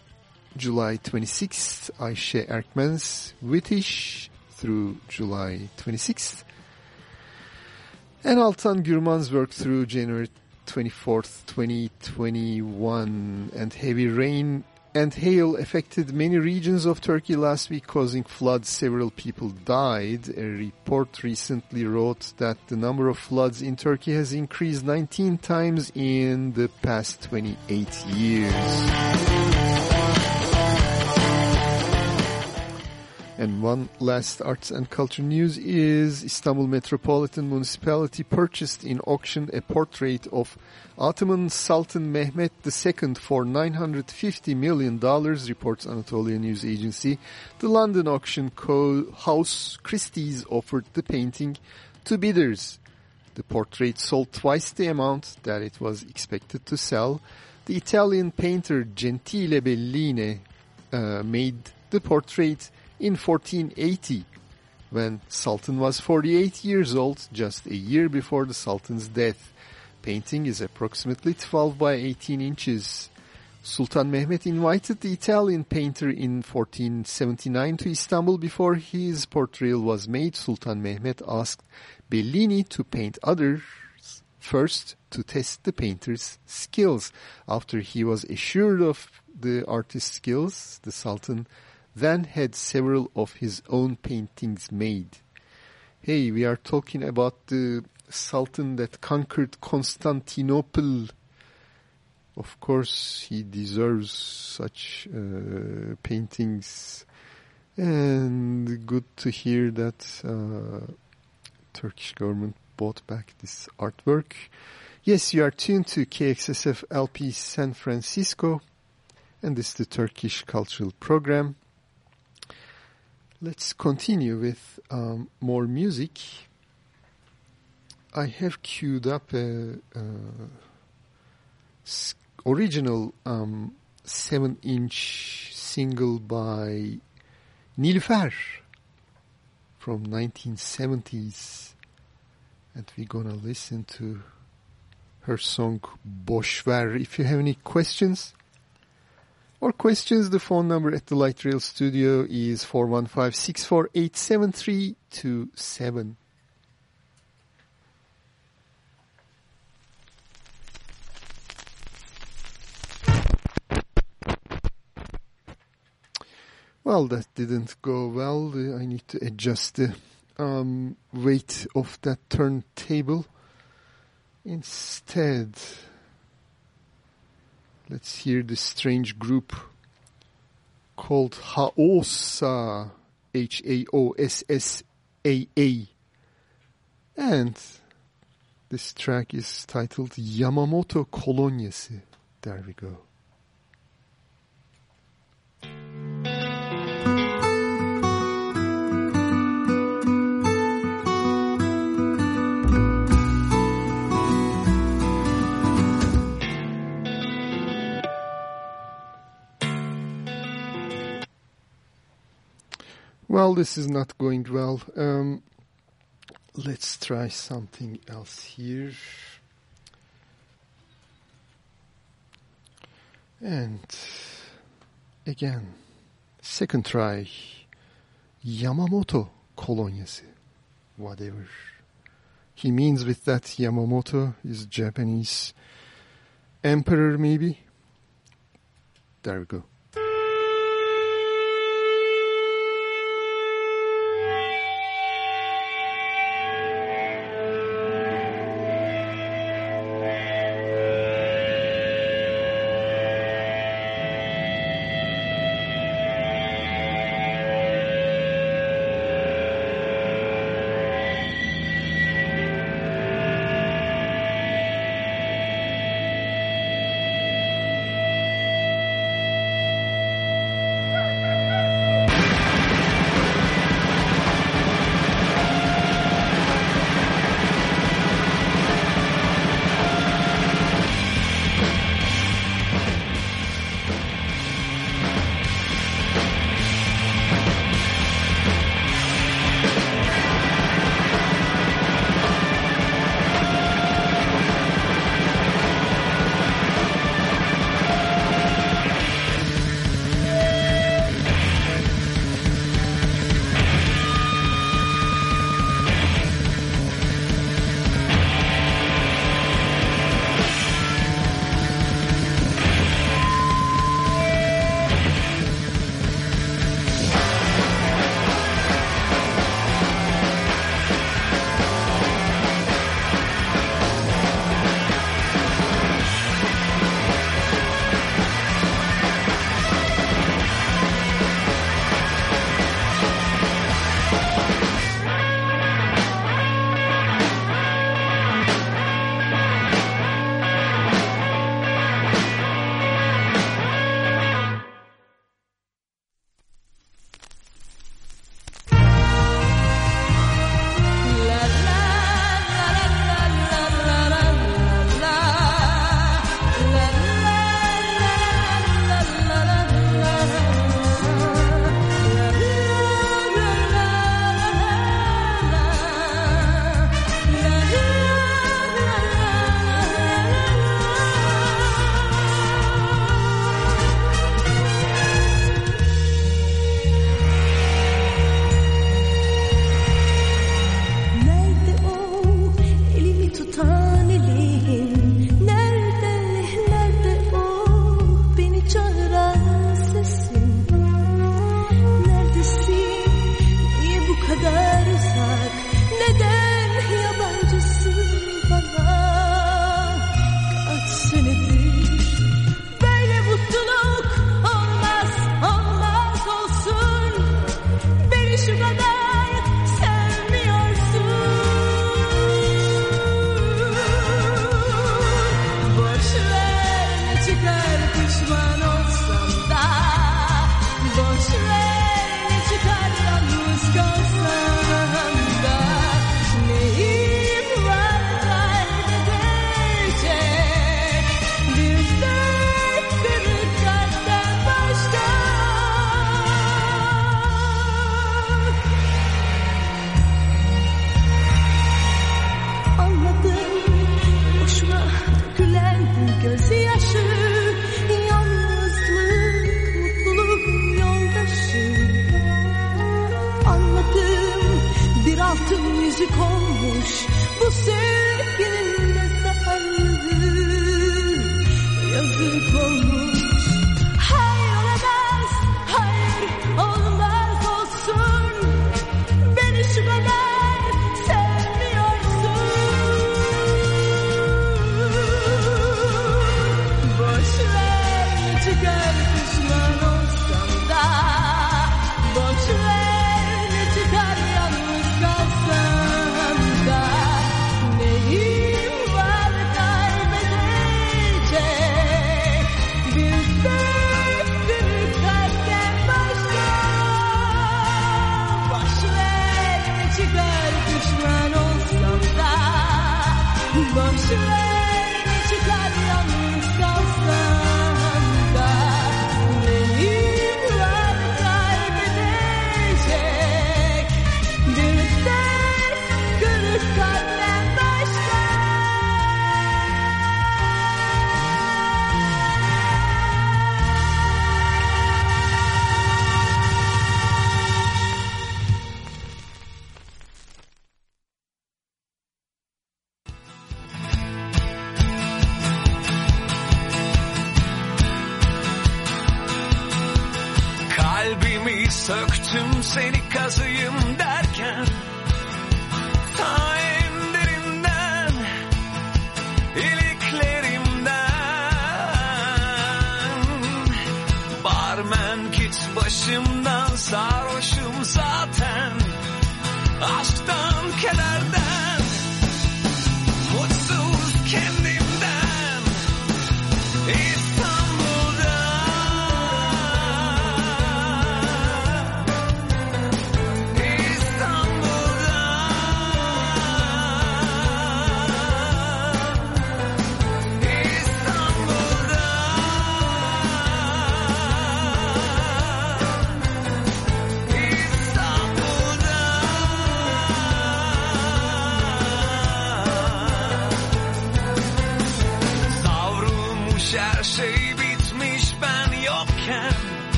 July 26th, Ayşe Erkmen's Wittish through July 26th. And Altan Gürman's work through January 24th, 2021. And heavy rain and hail affected many regions of Turkey last week, causing floods. Several people died. A report recently wrote that the number of floods in Turkey has increased 19 times in the past 28 years. And one last arts and culture news is Istanbul Metropolitan Municipality purchased in auction a portrait of Ottoman Sultan Mehmet II for $950 million, reports Anatolia News Agency. The London auction house Christie's offered the painting to bidders. The portrait sold twice the amount that it was expected to sell. The Italian painter Gentile Bellini uh, made the portrait in 1480 when Sultan was 48 years old, just a year before the Sultan's death. Painting is approximately 12 by 18 inches. Sultan Mehmet invited the Italian painter in 1479 to Istanbul before his portrayal was made. Sultan Mehmet asked Bellini to paint others first to test the painter's skills. After he was assured of the artist's skills, the Sultan then had several of his own paintings made. Hey, we are talking about the Sultan that conquered Constantinople. Of course, he deserves such uh, paintings And good to hear that uh, Turkish government bought back this artwork. Yes, you are tuned to KXSF LP San Francisco, and this is the Turkish Cultural Program. Let's continue with um, more music. I have queued up a, s- original um, seven-inch single by Nilüfer from 1970s, and we're gonna listen to her song Boşver. If you have any questions or questions, the phone number at the Light Rail Studio is 415-648-7327. Well, that didn't go well. I need to adjust the um, weight of that turntable. Instead, let's hear the strange group called Haossaa, H-A-O-S-S-A-A. And this track is titled Yamamoto Kolonyası. There we go. Well, this is not going well. Um, let's try something else here. And again, second try. Yamamoto kolonyası. Whatever. He means with that Yamamoto is Japanese emperor maybe. There we go.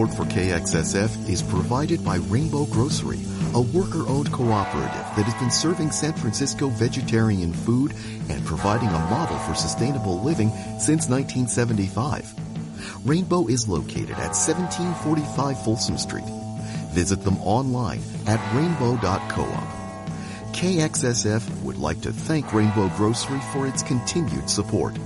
Support for KXSF is provided by Rainbow Grocery, a worker-owned cooperative that has been serving San Francisco vegetarian food and providing a model for sustainable living since 1975. Rainbow is located at 1745 Folsom Street. Visit them online at rainbow.coop. KXSF would like to thank Rainbow Grocery for its continued support.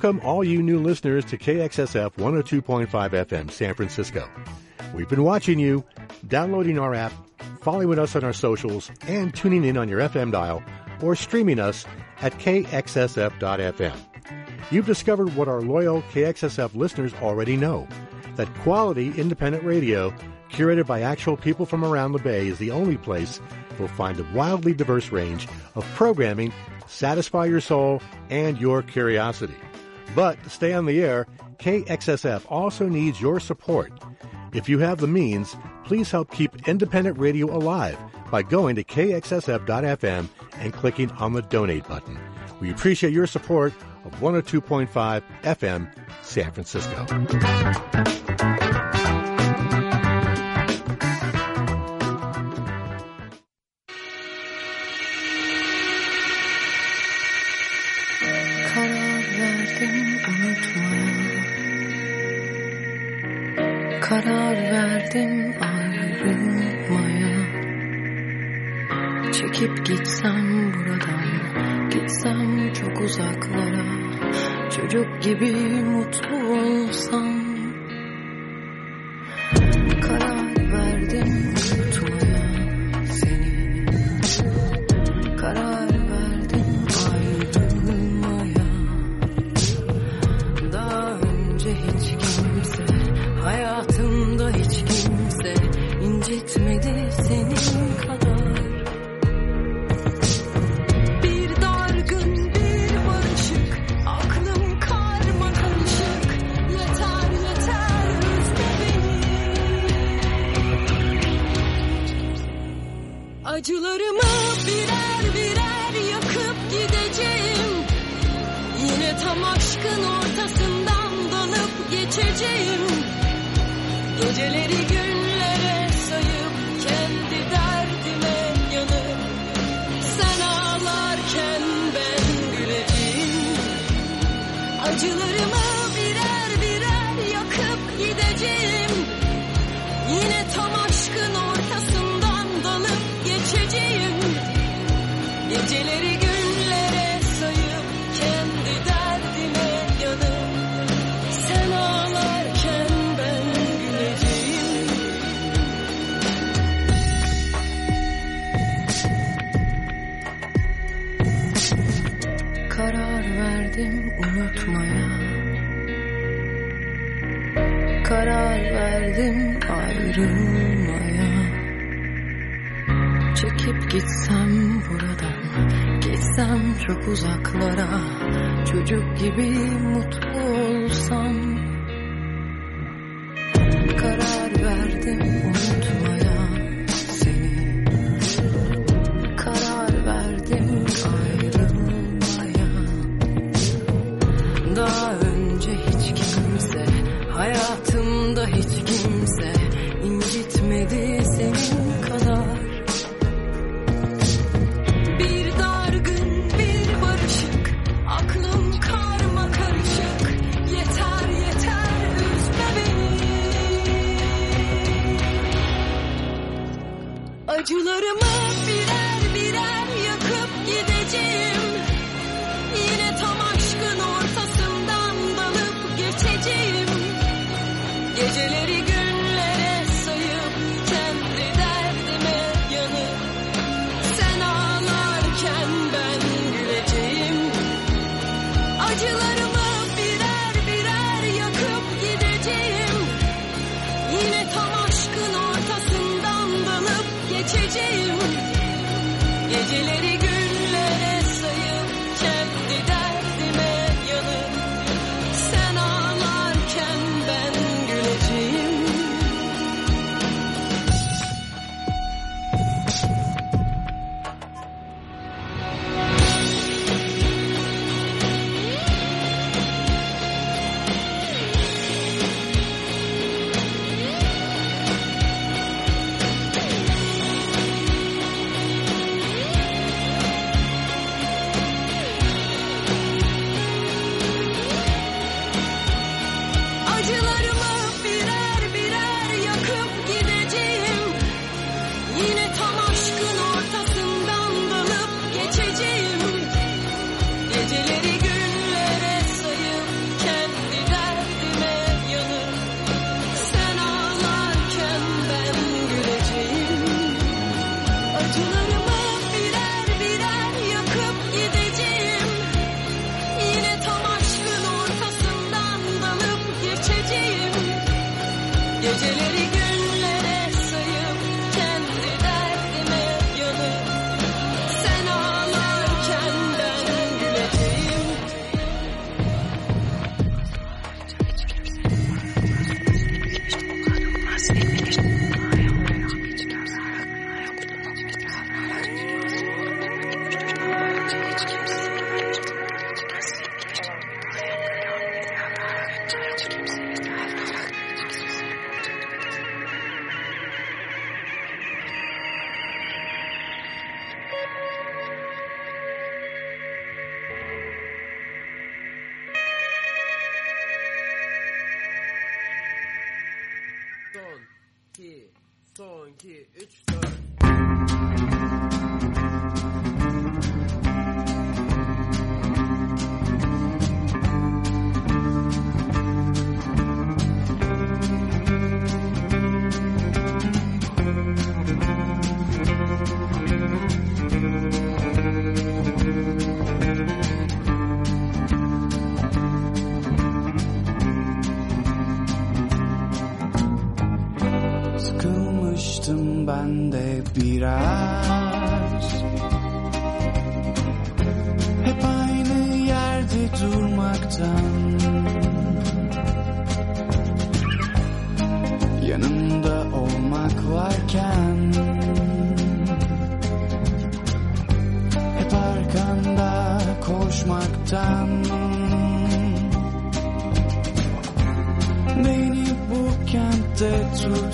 Welcome, all you new listeners, to KXSF 102.5 FM San Francisco. We've been watching you, downloading our app, following us on our socials, and tuning in on your FM dial or streaming us at kxsf.fm. You've discovered what our loyal KXSF listeners already know that quality independent radio, curated by actual people from around the Bay, is the only place you'll find a wildly diverse range of programming satisfy your soul and your curiosity. But to stay on the air, KXSF also needs your support. If you have the means, please help keep independent radio alive by going to kxsf.fm and clicking on the donate button. We appreciate your support of 102.5 FM San Francisco. Karar verdim ayrılmaya. Çekip gitsem buradan Gitsem çok uzaklara. Çocuk gibi mutlu olsam Karar Acılarımı birer birer yakıp gideceğim. Yine tam aşkın ortasından dalıp geçeceğim. Geceleri günlere Karar verdim ayrılmaya. Çekip gitsem buradan Gitsem çok uzaklara. Çocuk gibi mutlu olsam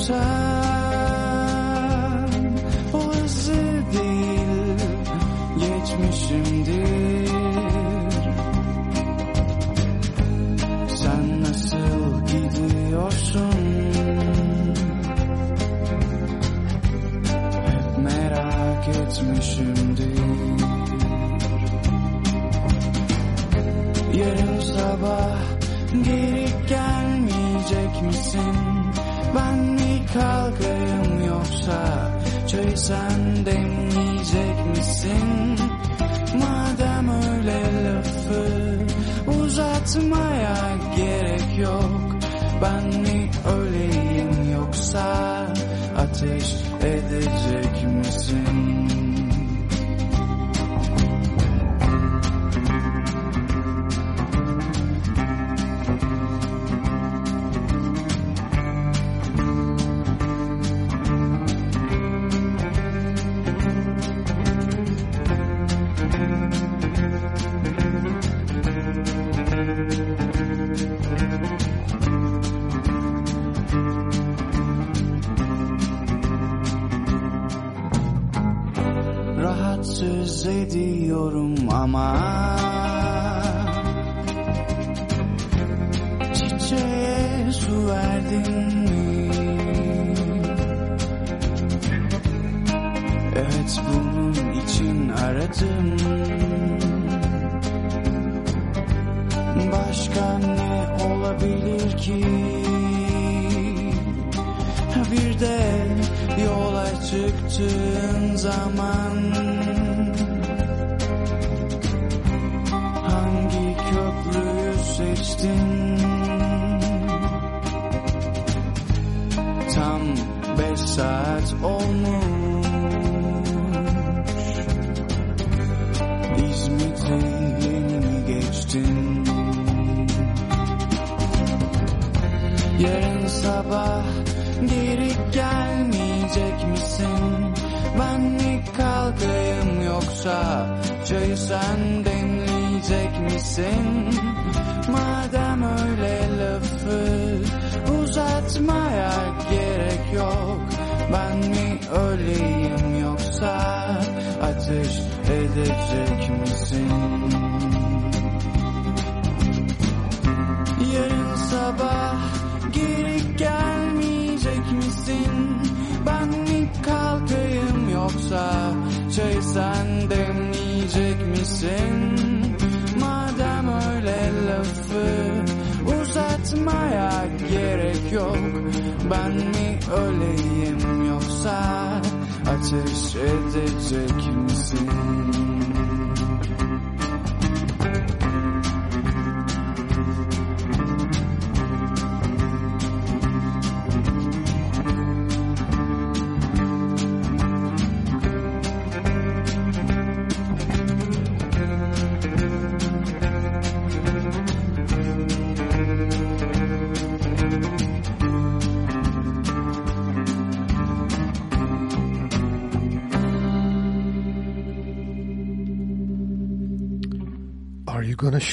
tutan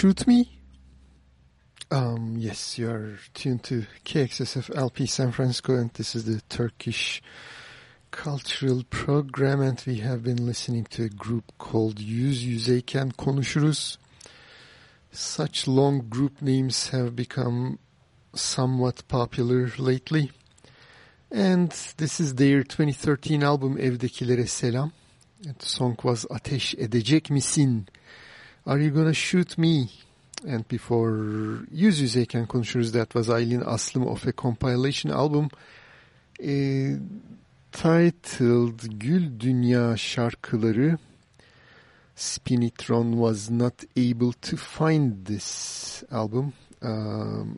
shoot me? Um, yes, you are tuned to KXSF LP San Francisco, and this is the Turkish cultural program, and we have been listening to a group called Yüz Yüzeyken Konuşuruz. Such long group names have become somewhat popular lately. And this is their 2013 album Evdekilere Selam. And the song was Ateş Edecek Misin? Are You Gonna Shoot Me? And before Yüz Yüzeyken Konuşuruz that was Aylin Aslım of a compilation album eh, titled Gül Dünya Şarkıları. Spinitron was not able to find this album um,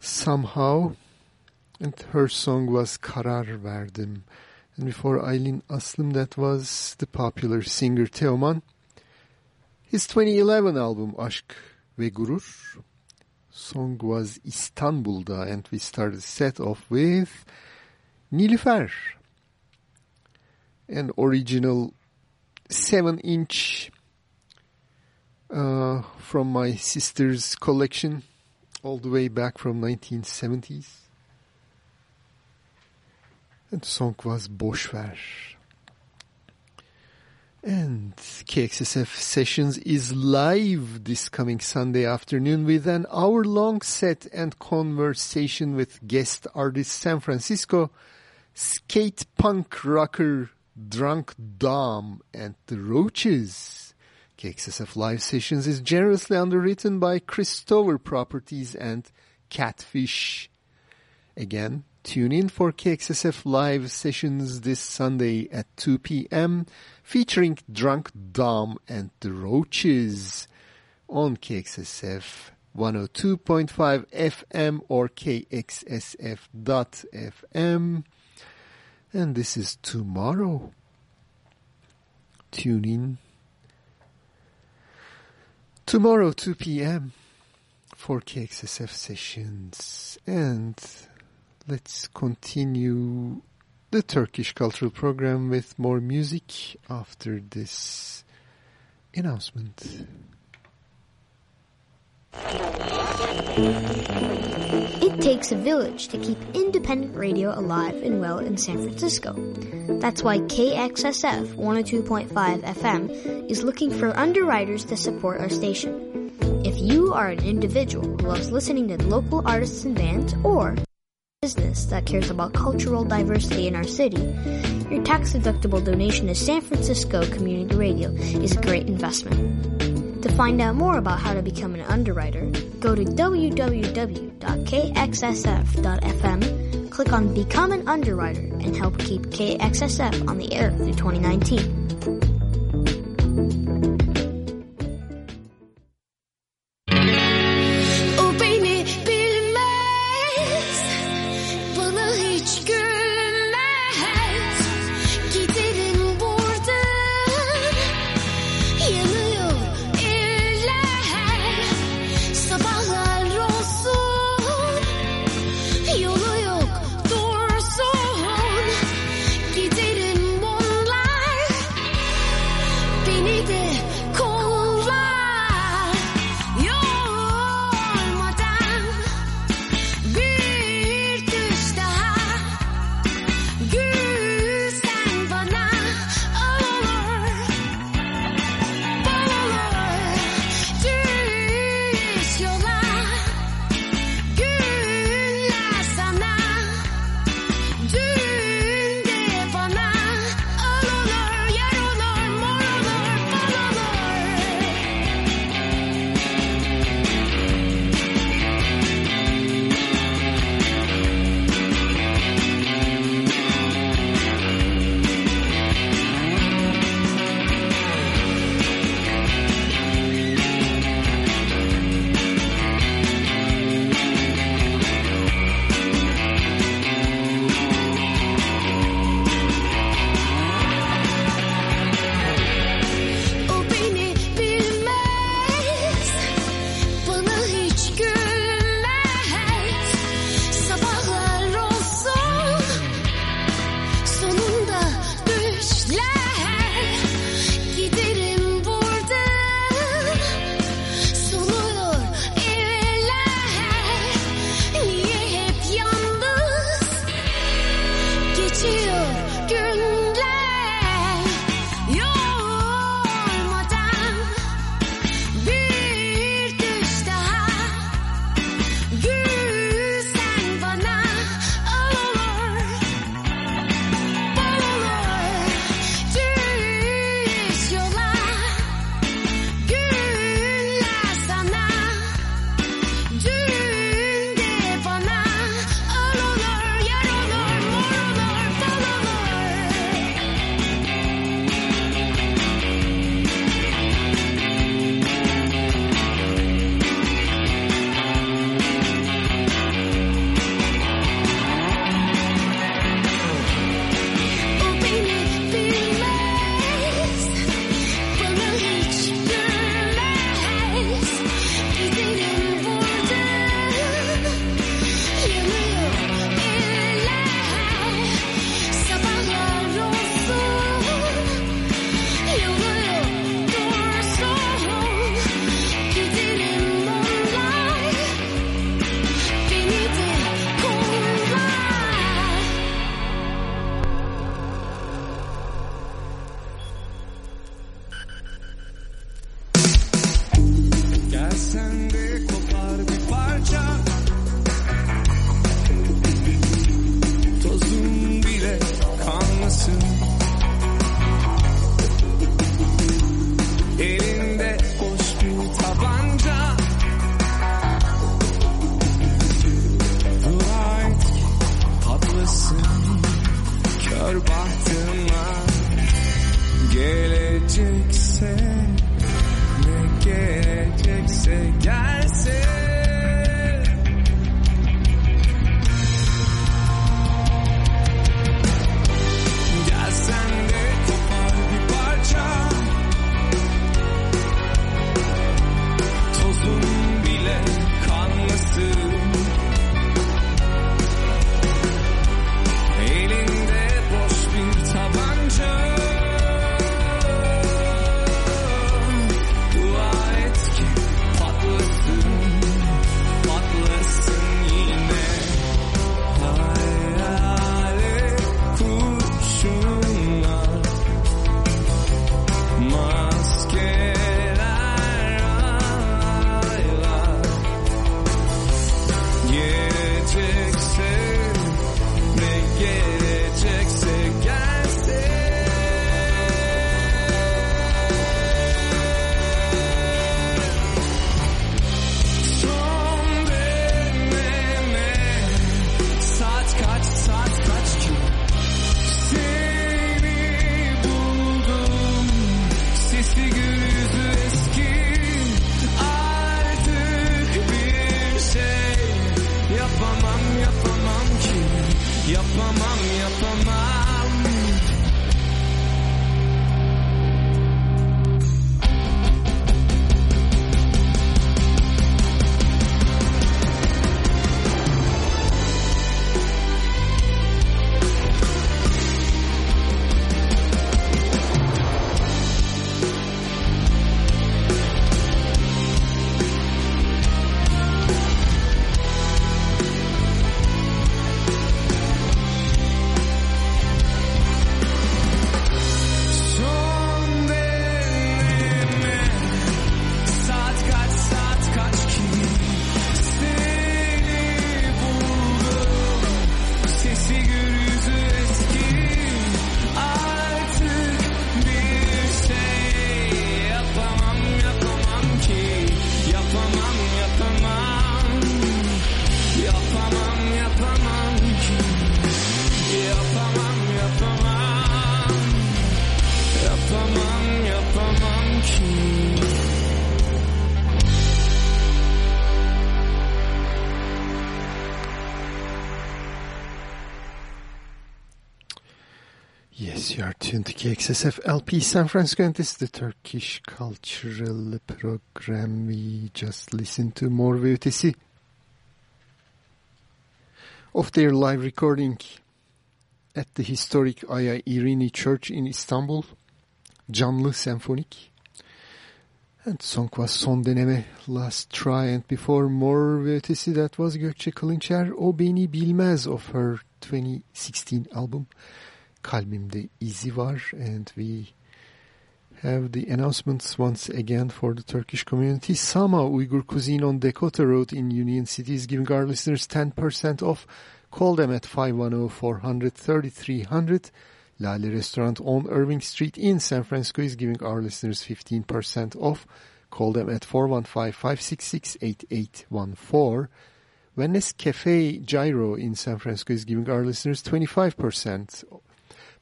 somehow and her song was Karar Verdim. And before Aylin Aslım, that was the popular singer Teoman. His 2011 album Aşk ve Gurur song was İstanbul'da and we started set off with Nilüfer. An original 7-inch uh, from my sister's collection all the way back from 1970s. And song was Boş Ver. And KXSF Sessions is live this coming Sunday afternoon with an hour-long set and conversation with guest artist San Francisco skate punk rocker Drunk Dom and the Roaches. KXSF Live Sessions is generously underwritten by Christover Properties and Catfish. Again, tune in for KXSF Live Sessions this Sunday at 2 p.m. featuring Drunk Dom and the Roaches on KXSF 102.5 FM or KXSF.FM. And this is tomorrow. Tune in tomorrow 2 p.m. for KXSF sessions. And let's continue the Turkish cultural program with more music after this announcement. It takes a village to keep independent radio alive and well in San Francisco. That's why KXSF 102.5 FM is looking for underwriters to support our station. If you are an individual who loves listening to local artists and bands or business that cares about cultural diversity in our city, your tax deductible donation to San Francisco Community Radio is a great investment. To find out more about how to become an underwriter, go to www.kxsf.fm, click on Become an Underwriter, and help keep KXSF on the air through 2019. Tuned to KXSF LP San Francisco, and this is the Turkish Cultural Program. We just listened to more Ötesi of their live recording at the historic Aya Irini Church in Istanbul, Canlı Symphonic. And song was Son Deneme, Last Try, and before more Ötesi, that was Gökçe Kılınçer, O Beni Bilmez of her 2016 album. Kalbimde izi var and we have the announcements once again for the Turkish community. Sama Uyghur Cuisine on Dakota Road in Union City is giving our listeners 10% off. Call them at 510-400-3300. Lale Restaurant on Irving Street in San Francisco is giving our listeners 15% off. Call them at 415-566-8814. Venice Cafe Gyro in San Francisco is giving our listeners 25%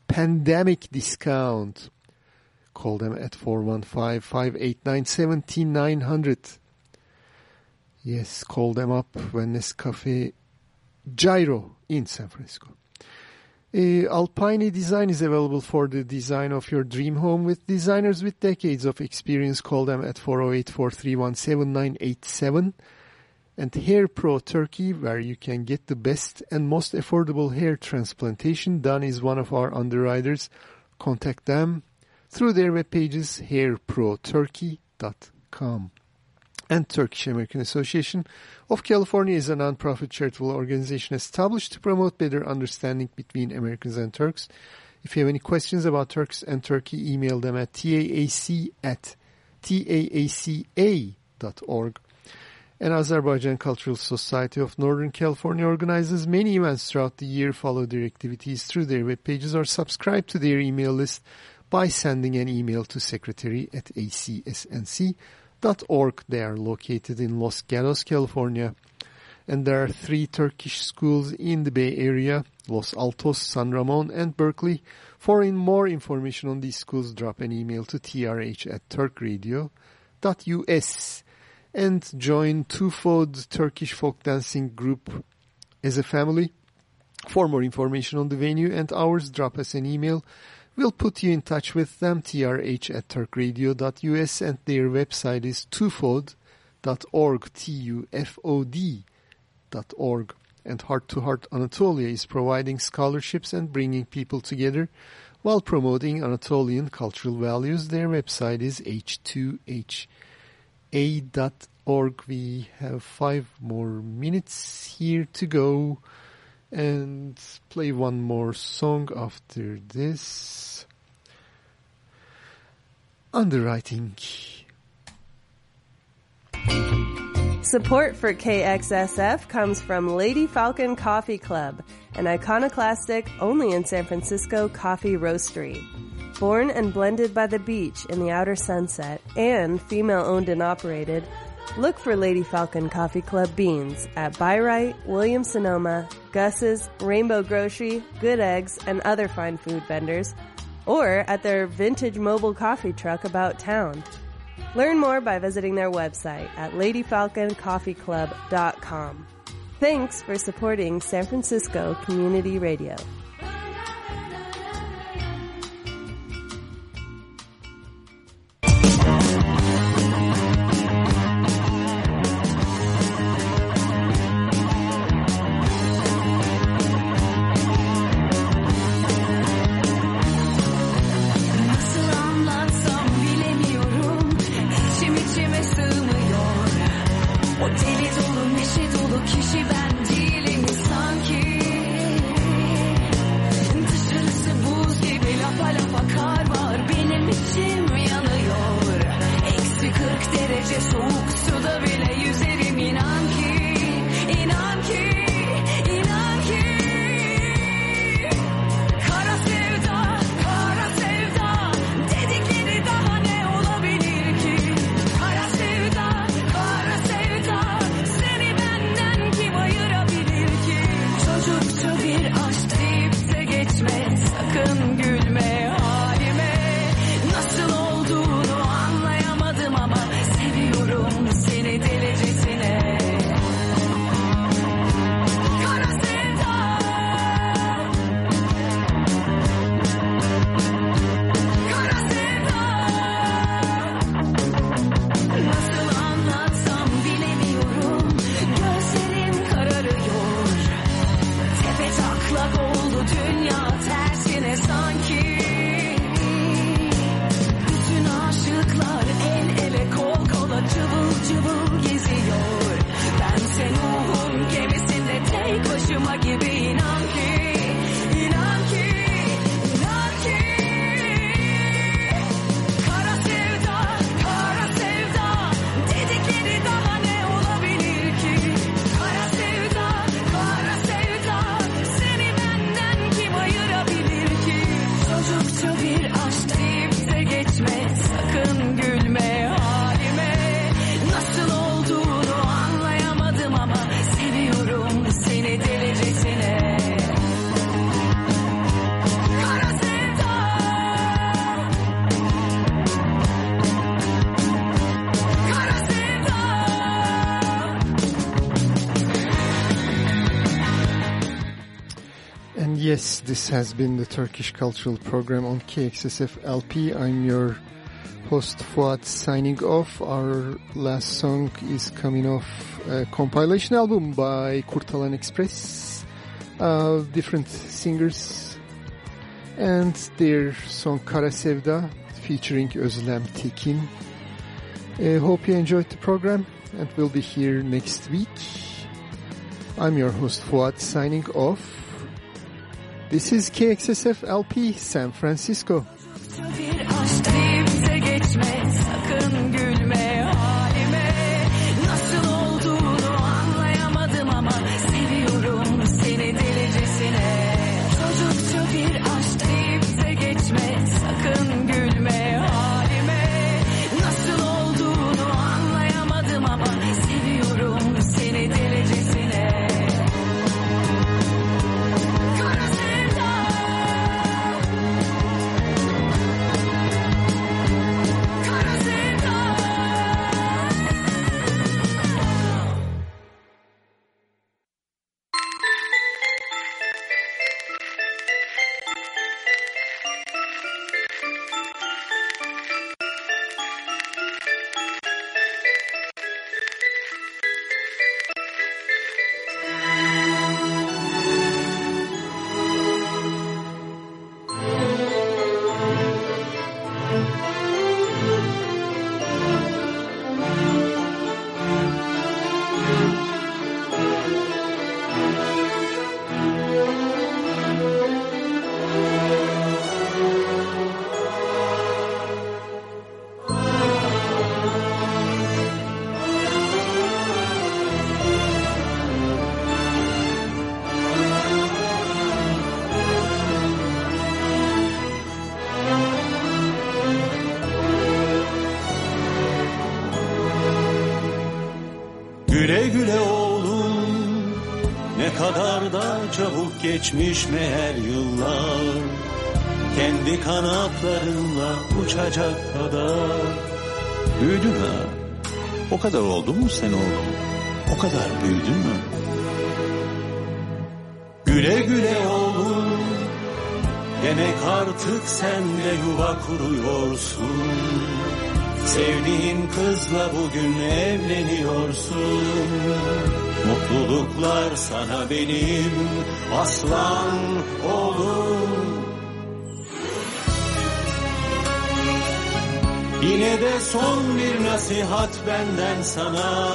pandemic discount. Call them at 415-589-7900. Yes, call them up Venice Cafe Gyro in San Francisco. Uh, Alpine Design is available for the design of your dream home with designers with decades of experience. Call them at 408-431-7987. And Hair Pro Turkey, where you can get the best and most affordable hair transplantation done, is one of our underwriters. Contact them through their web pages, hairproturkey.com. And Turkish American Association of California is a nonprofit charitable organization established to promote better understanding between Americans and Turks. If you have any questions about Turks and Turkey, email them at taac at taaca.org. And Azerbaijan Cultural Society of Northern California organizes many events throughout the year. Follow their activities through their web pages or subscribe to their email list by sending an email to secretary at acsnc.org. They are located in Los Gatos, California. And there are three Turkish schools in the Bay Area, Los Altos, San Ramon, and Berkeley. For more information on these schools, drop an email to trh at turkradio.us and join Tufod Turkish folk dancing group as a family. For more information on the venue and hours, drop us an email. We'll put you in touch with them, trh at turkradio.us, and their website is tufod.org, T-U-F-O-D dot org. And Heart to Heart Anatolia is providing scholarships and bringing people together while promoting Anatolian cultural values. Their website is h2ha.org. We have five more minutes here to go and play one more song after this. Underwriting. Support for KXSF comes from Lady Falcon Coffee Club, an iconoclastic, only in San Francisco coffee roastery. Born and blended by the beach in the outer sunset and female owned and operated, look for Lady Falcon Coffee Club beans at Bi-Rite, Williams Sonoma, Gus's, Rainbow Grocery, Good Eggs, and other fine food vendors, or at their vintage mobile coffee truck about town. Learn more by visiting their website at ladyfalconcoffeeclub.com. Thanks for supporting San Francisco Community Radio. This has been the Turkish Cultural Program on KXSF LP. I'm your host Fuat signing off. Our last song is coming off a compilation album by Kurtalan Ekspres. Uh, different singers. And their song Kara Sevda featuring Özlem Tekin. Uh, hope you enjoyed the program and we'll be here next week. I'm your host Fuat signing off. This is KXSF LP San Francisco. Geçmiş meğer yıllar. Kendi kanatlarınla uçacak kadar. Büyüdün ha? O kadar oldu mu sen oğlum? O kadar büyüdün mü? Güle güle oğlum. Demek artık sen de yuva kuruyorsun Sevdiğin kızla bugün evleniyorsun. Mutluluklar sana benim aslan oğlum. Yine de son bir nasihat benden sana.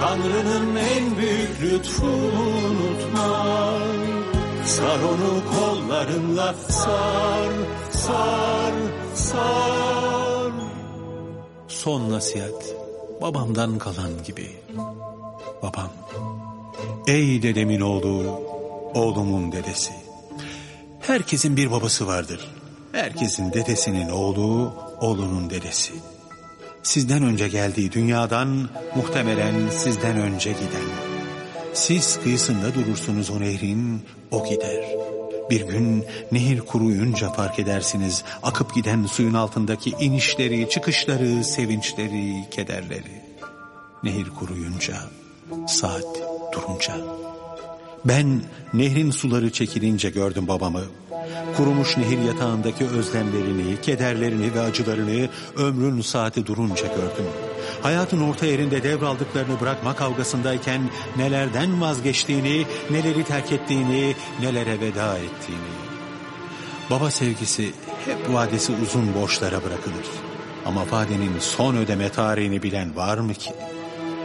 Tanrı'nın en büyük lütfu unutma. Sar onu kollarınla sar, sar, sar Son nasihat babamdan kalan gibi. Babam Ey dedemin oğlu Oğlumun dedesi Herkesin bir babası vardır. Herkesin dedesinin oğlu Oğlunun dedesi. Sizden önce geldiği dünyadan Muhtemelen sizden önce giden. Siz kıyısında durursunuz o nehrin O gider bir gün nehir kuruyunca fark edersiniz akıp giden suyun altındaki inişleri, çıkışları, sevinçleri, kederleri. Nehir kuruyunca, saat durunca. Ben nehrin suları çekilince gördüm babamı. Kurumuş nehir yatağındaki özlemlerini, kederlerini ve acılarını ömrün saati durunca gördüm. Hayatın orta yerinde devraldıklarını bırakma kavgasındayken nelerden vazgeçtiğini, neleri terk ettiğini, nelere veda ettiğini. Baba sevgisi hep vadesi uzun borçlara bırakılır. Ama vadenin son ödeme tarihini bilen var mı ki?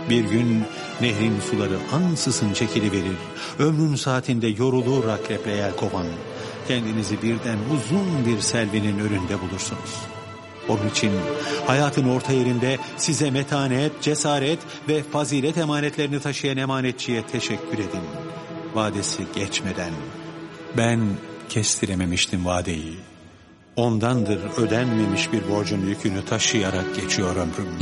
Bir gün nehrin suları ansızın çekiliverir. Ömrün saatinde yorulur akreple kovan. Kendinizi birden uzun bir selvinin önünde bulursunuz. Onun için hayatın orta yerinde size metanet, cesaret ve fazilet emanetlerini taşıyan emanetçiye teşekkür edin. Vadesi geçmeden ben kestirememiştim vadeyi. Ondandır ödenmemiş bir borcun yükünü taşıyarak geçiyor ömrüm.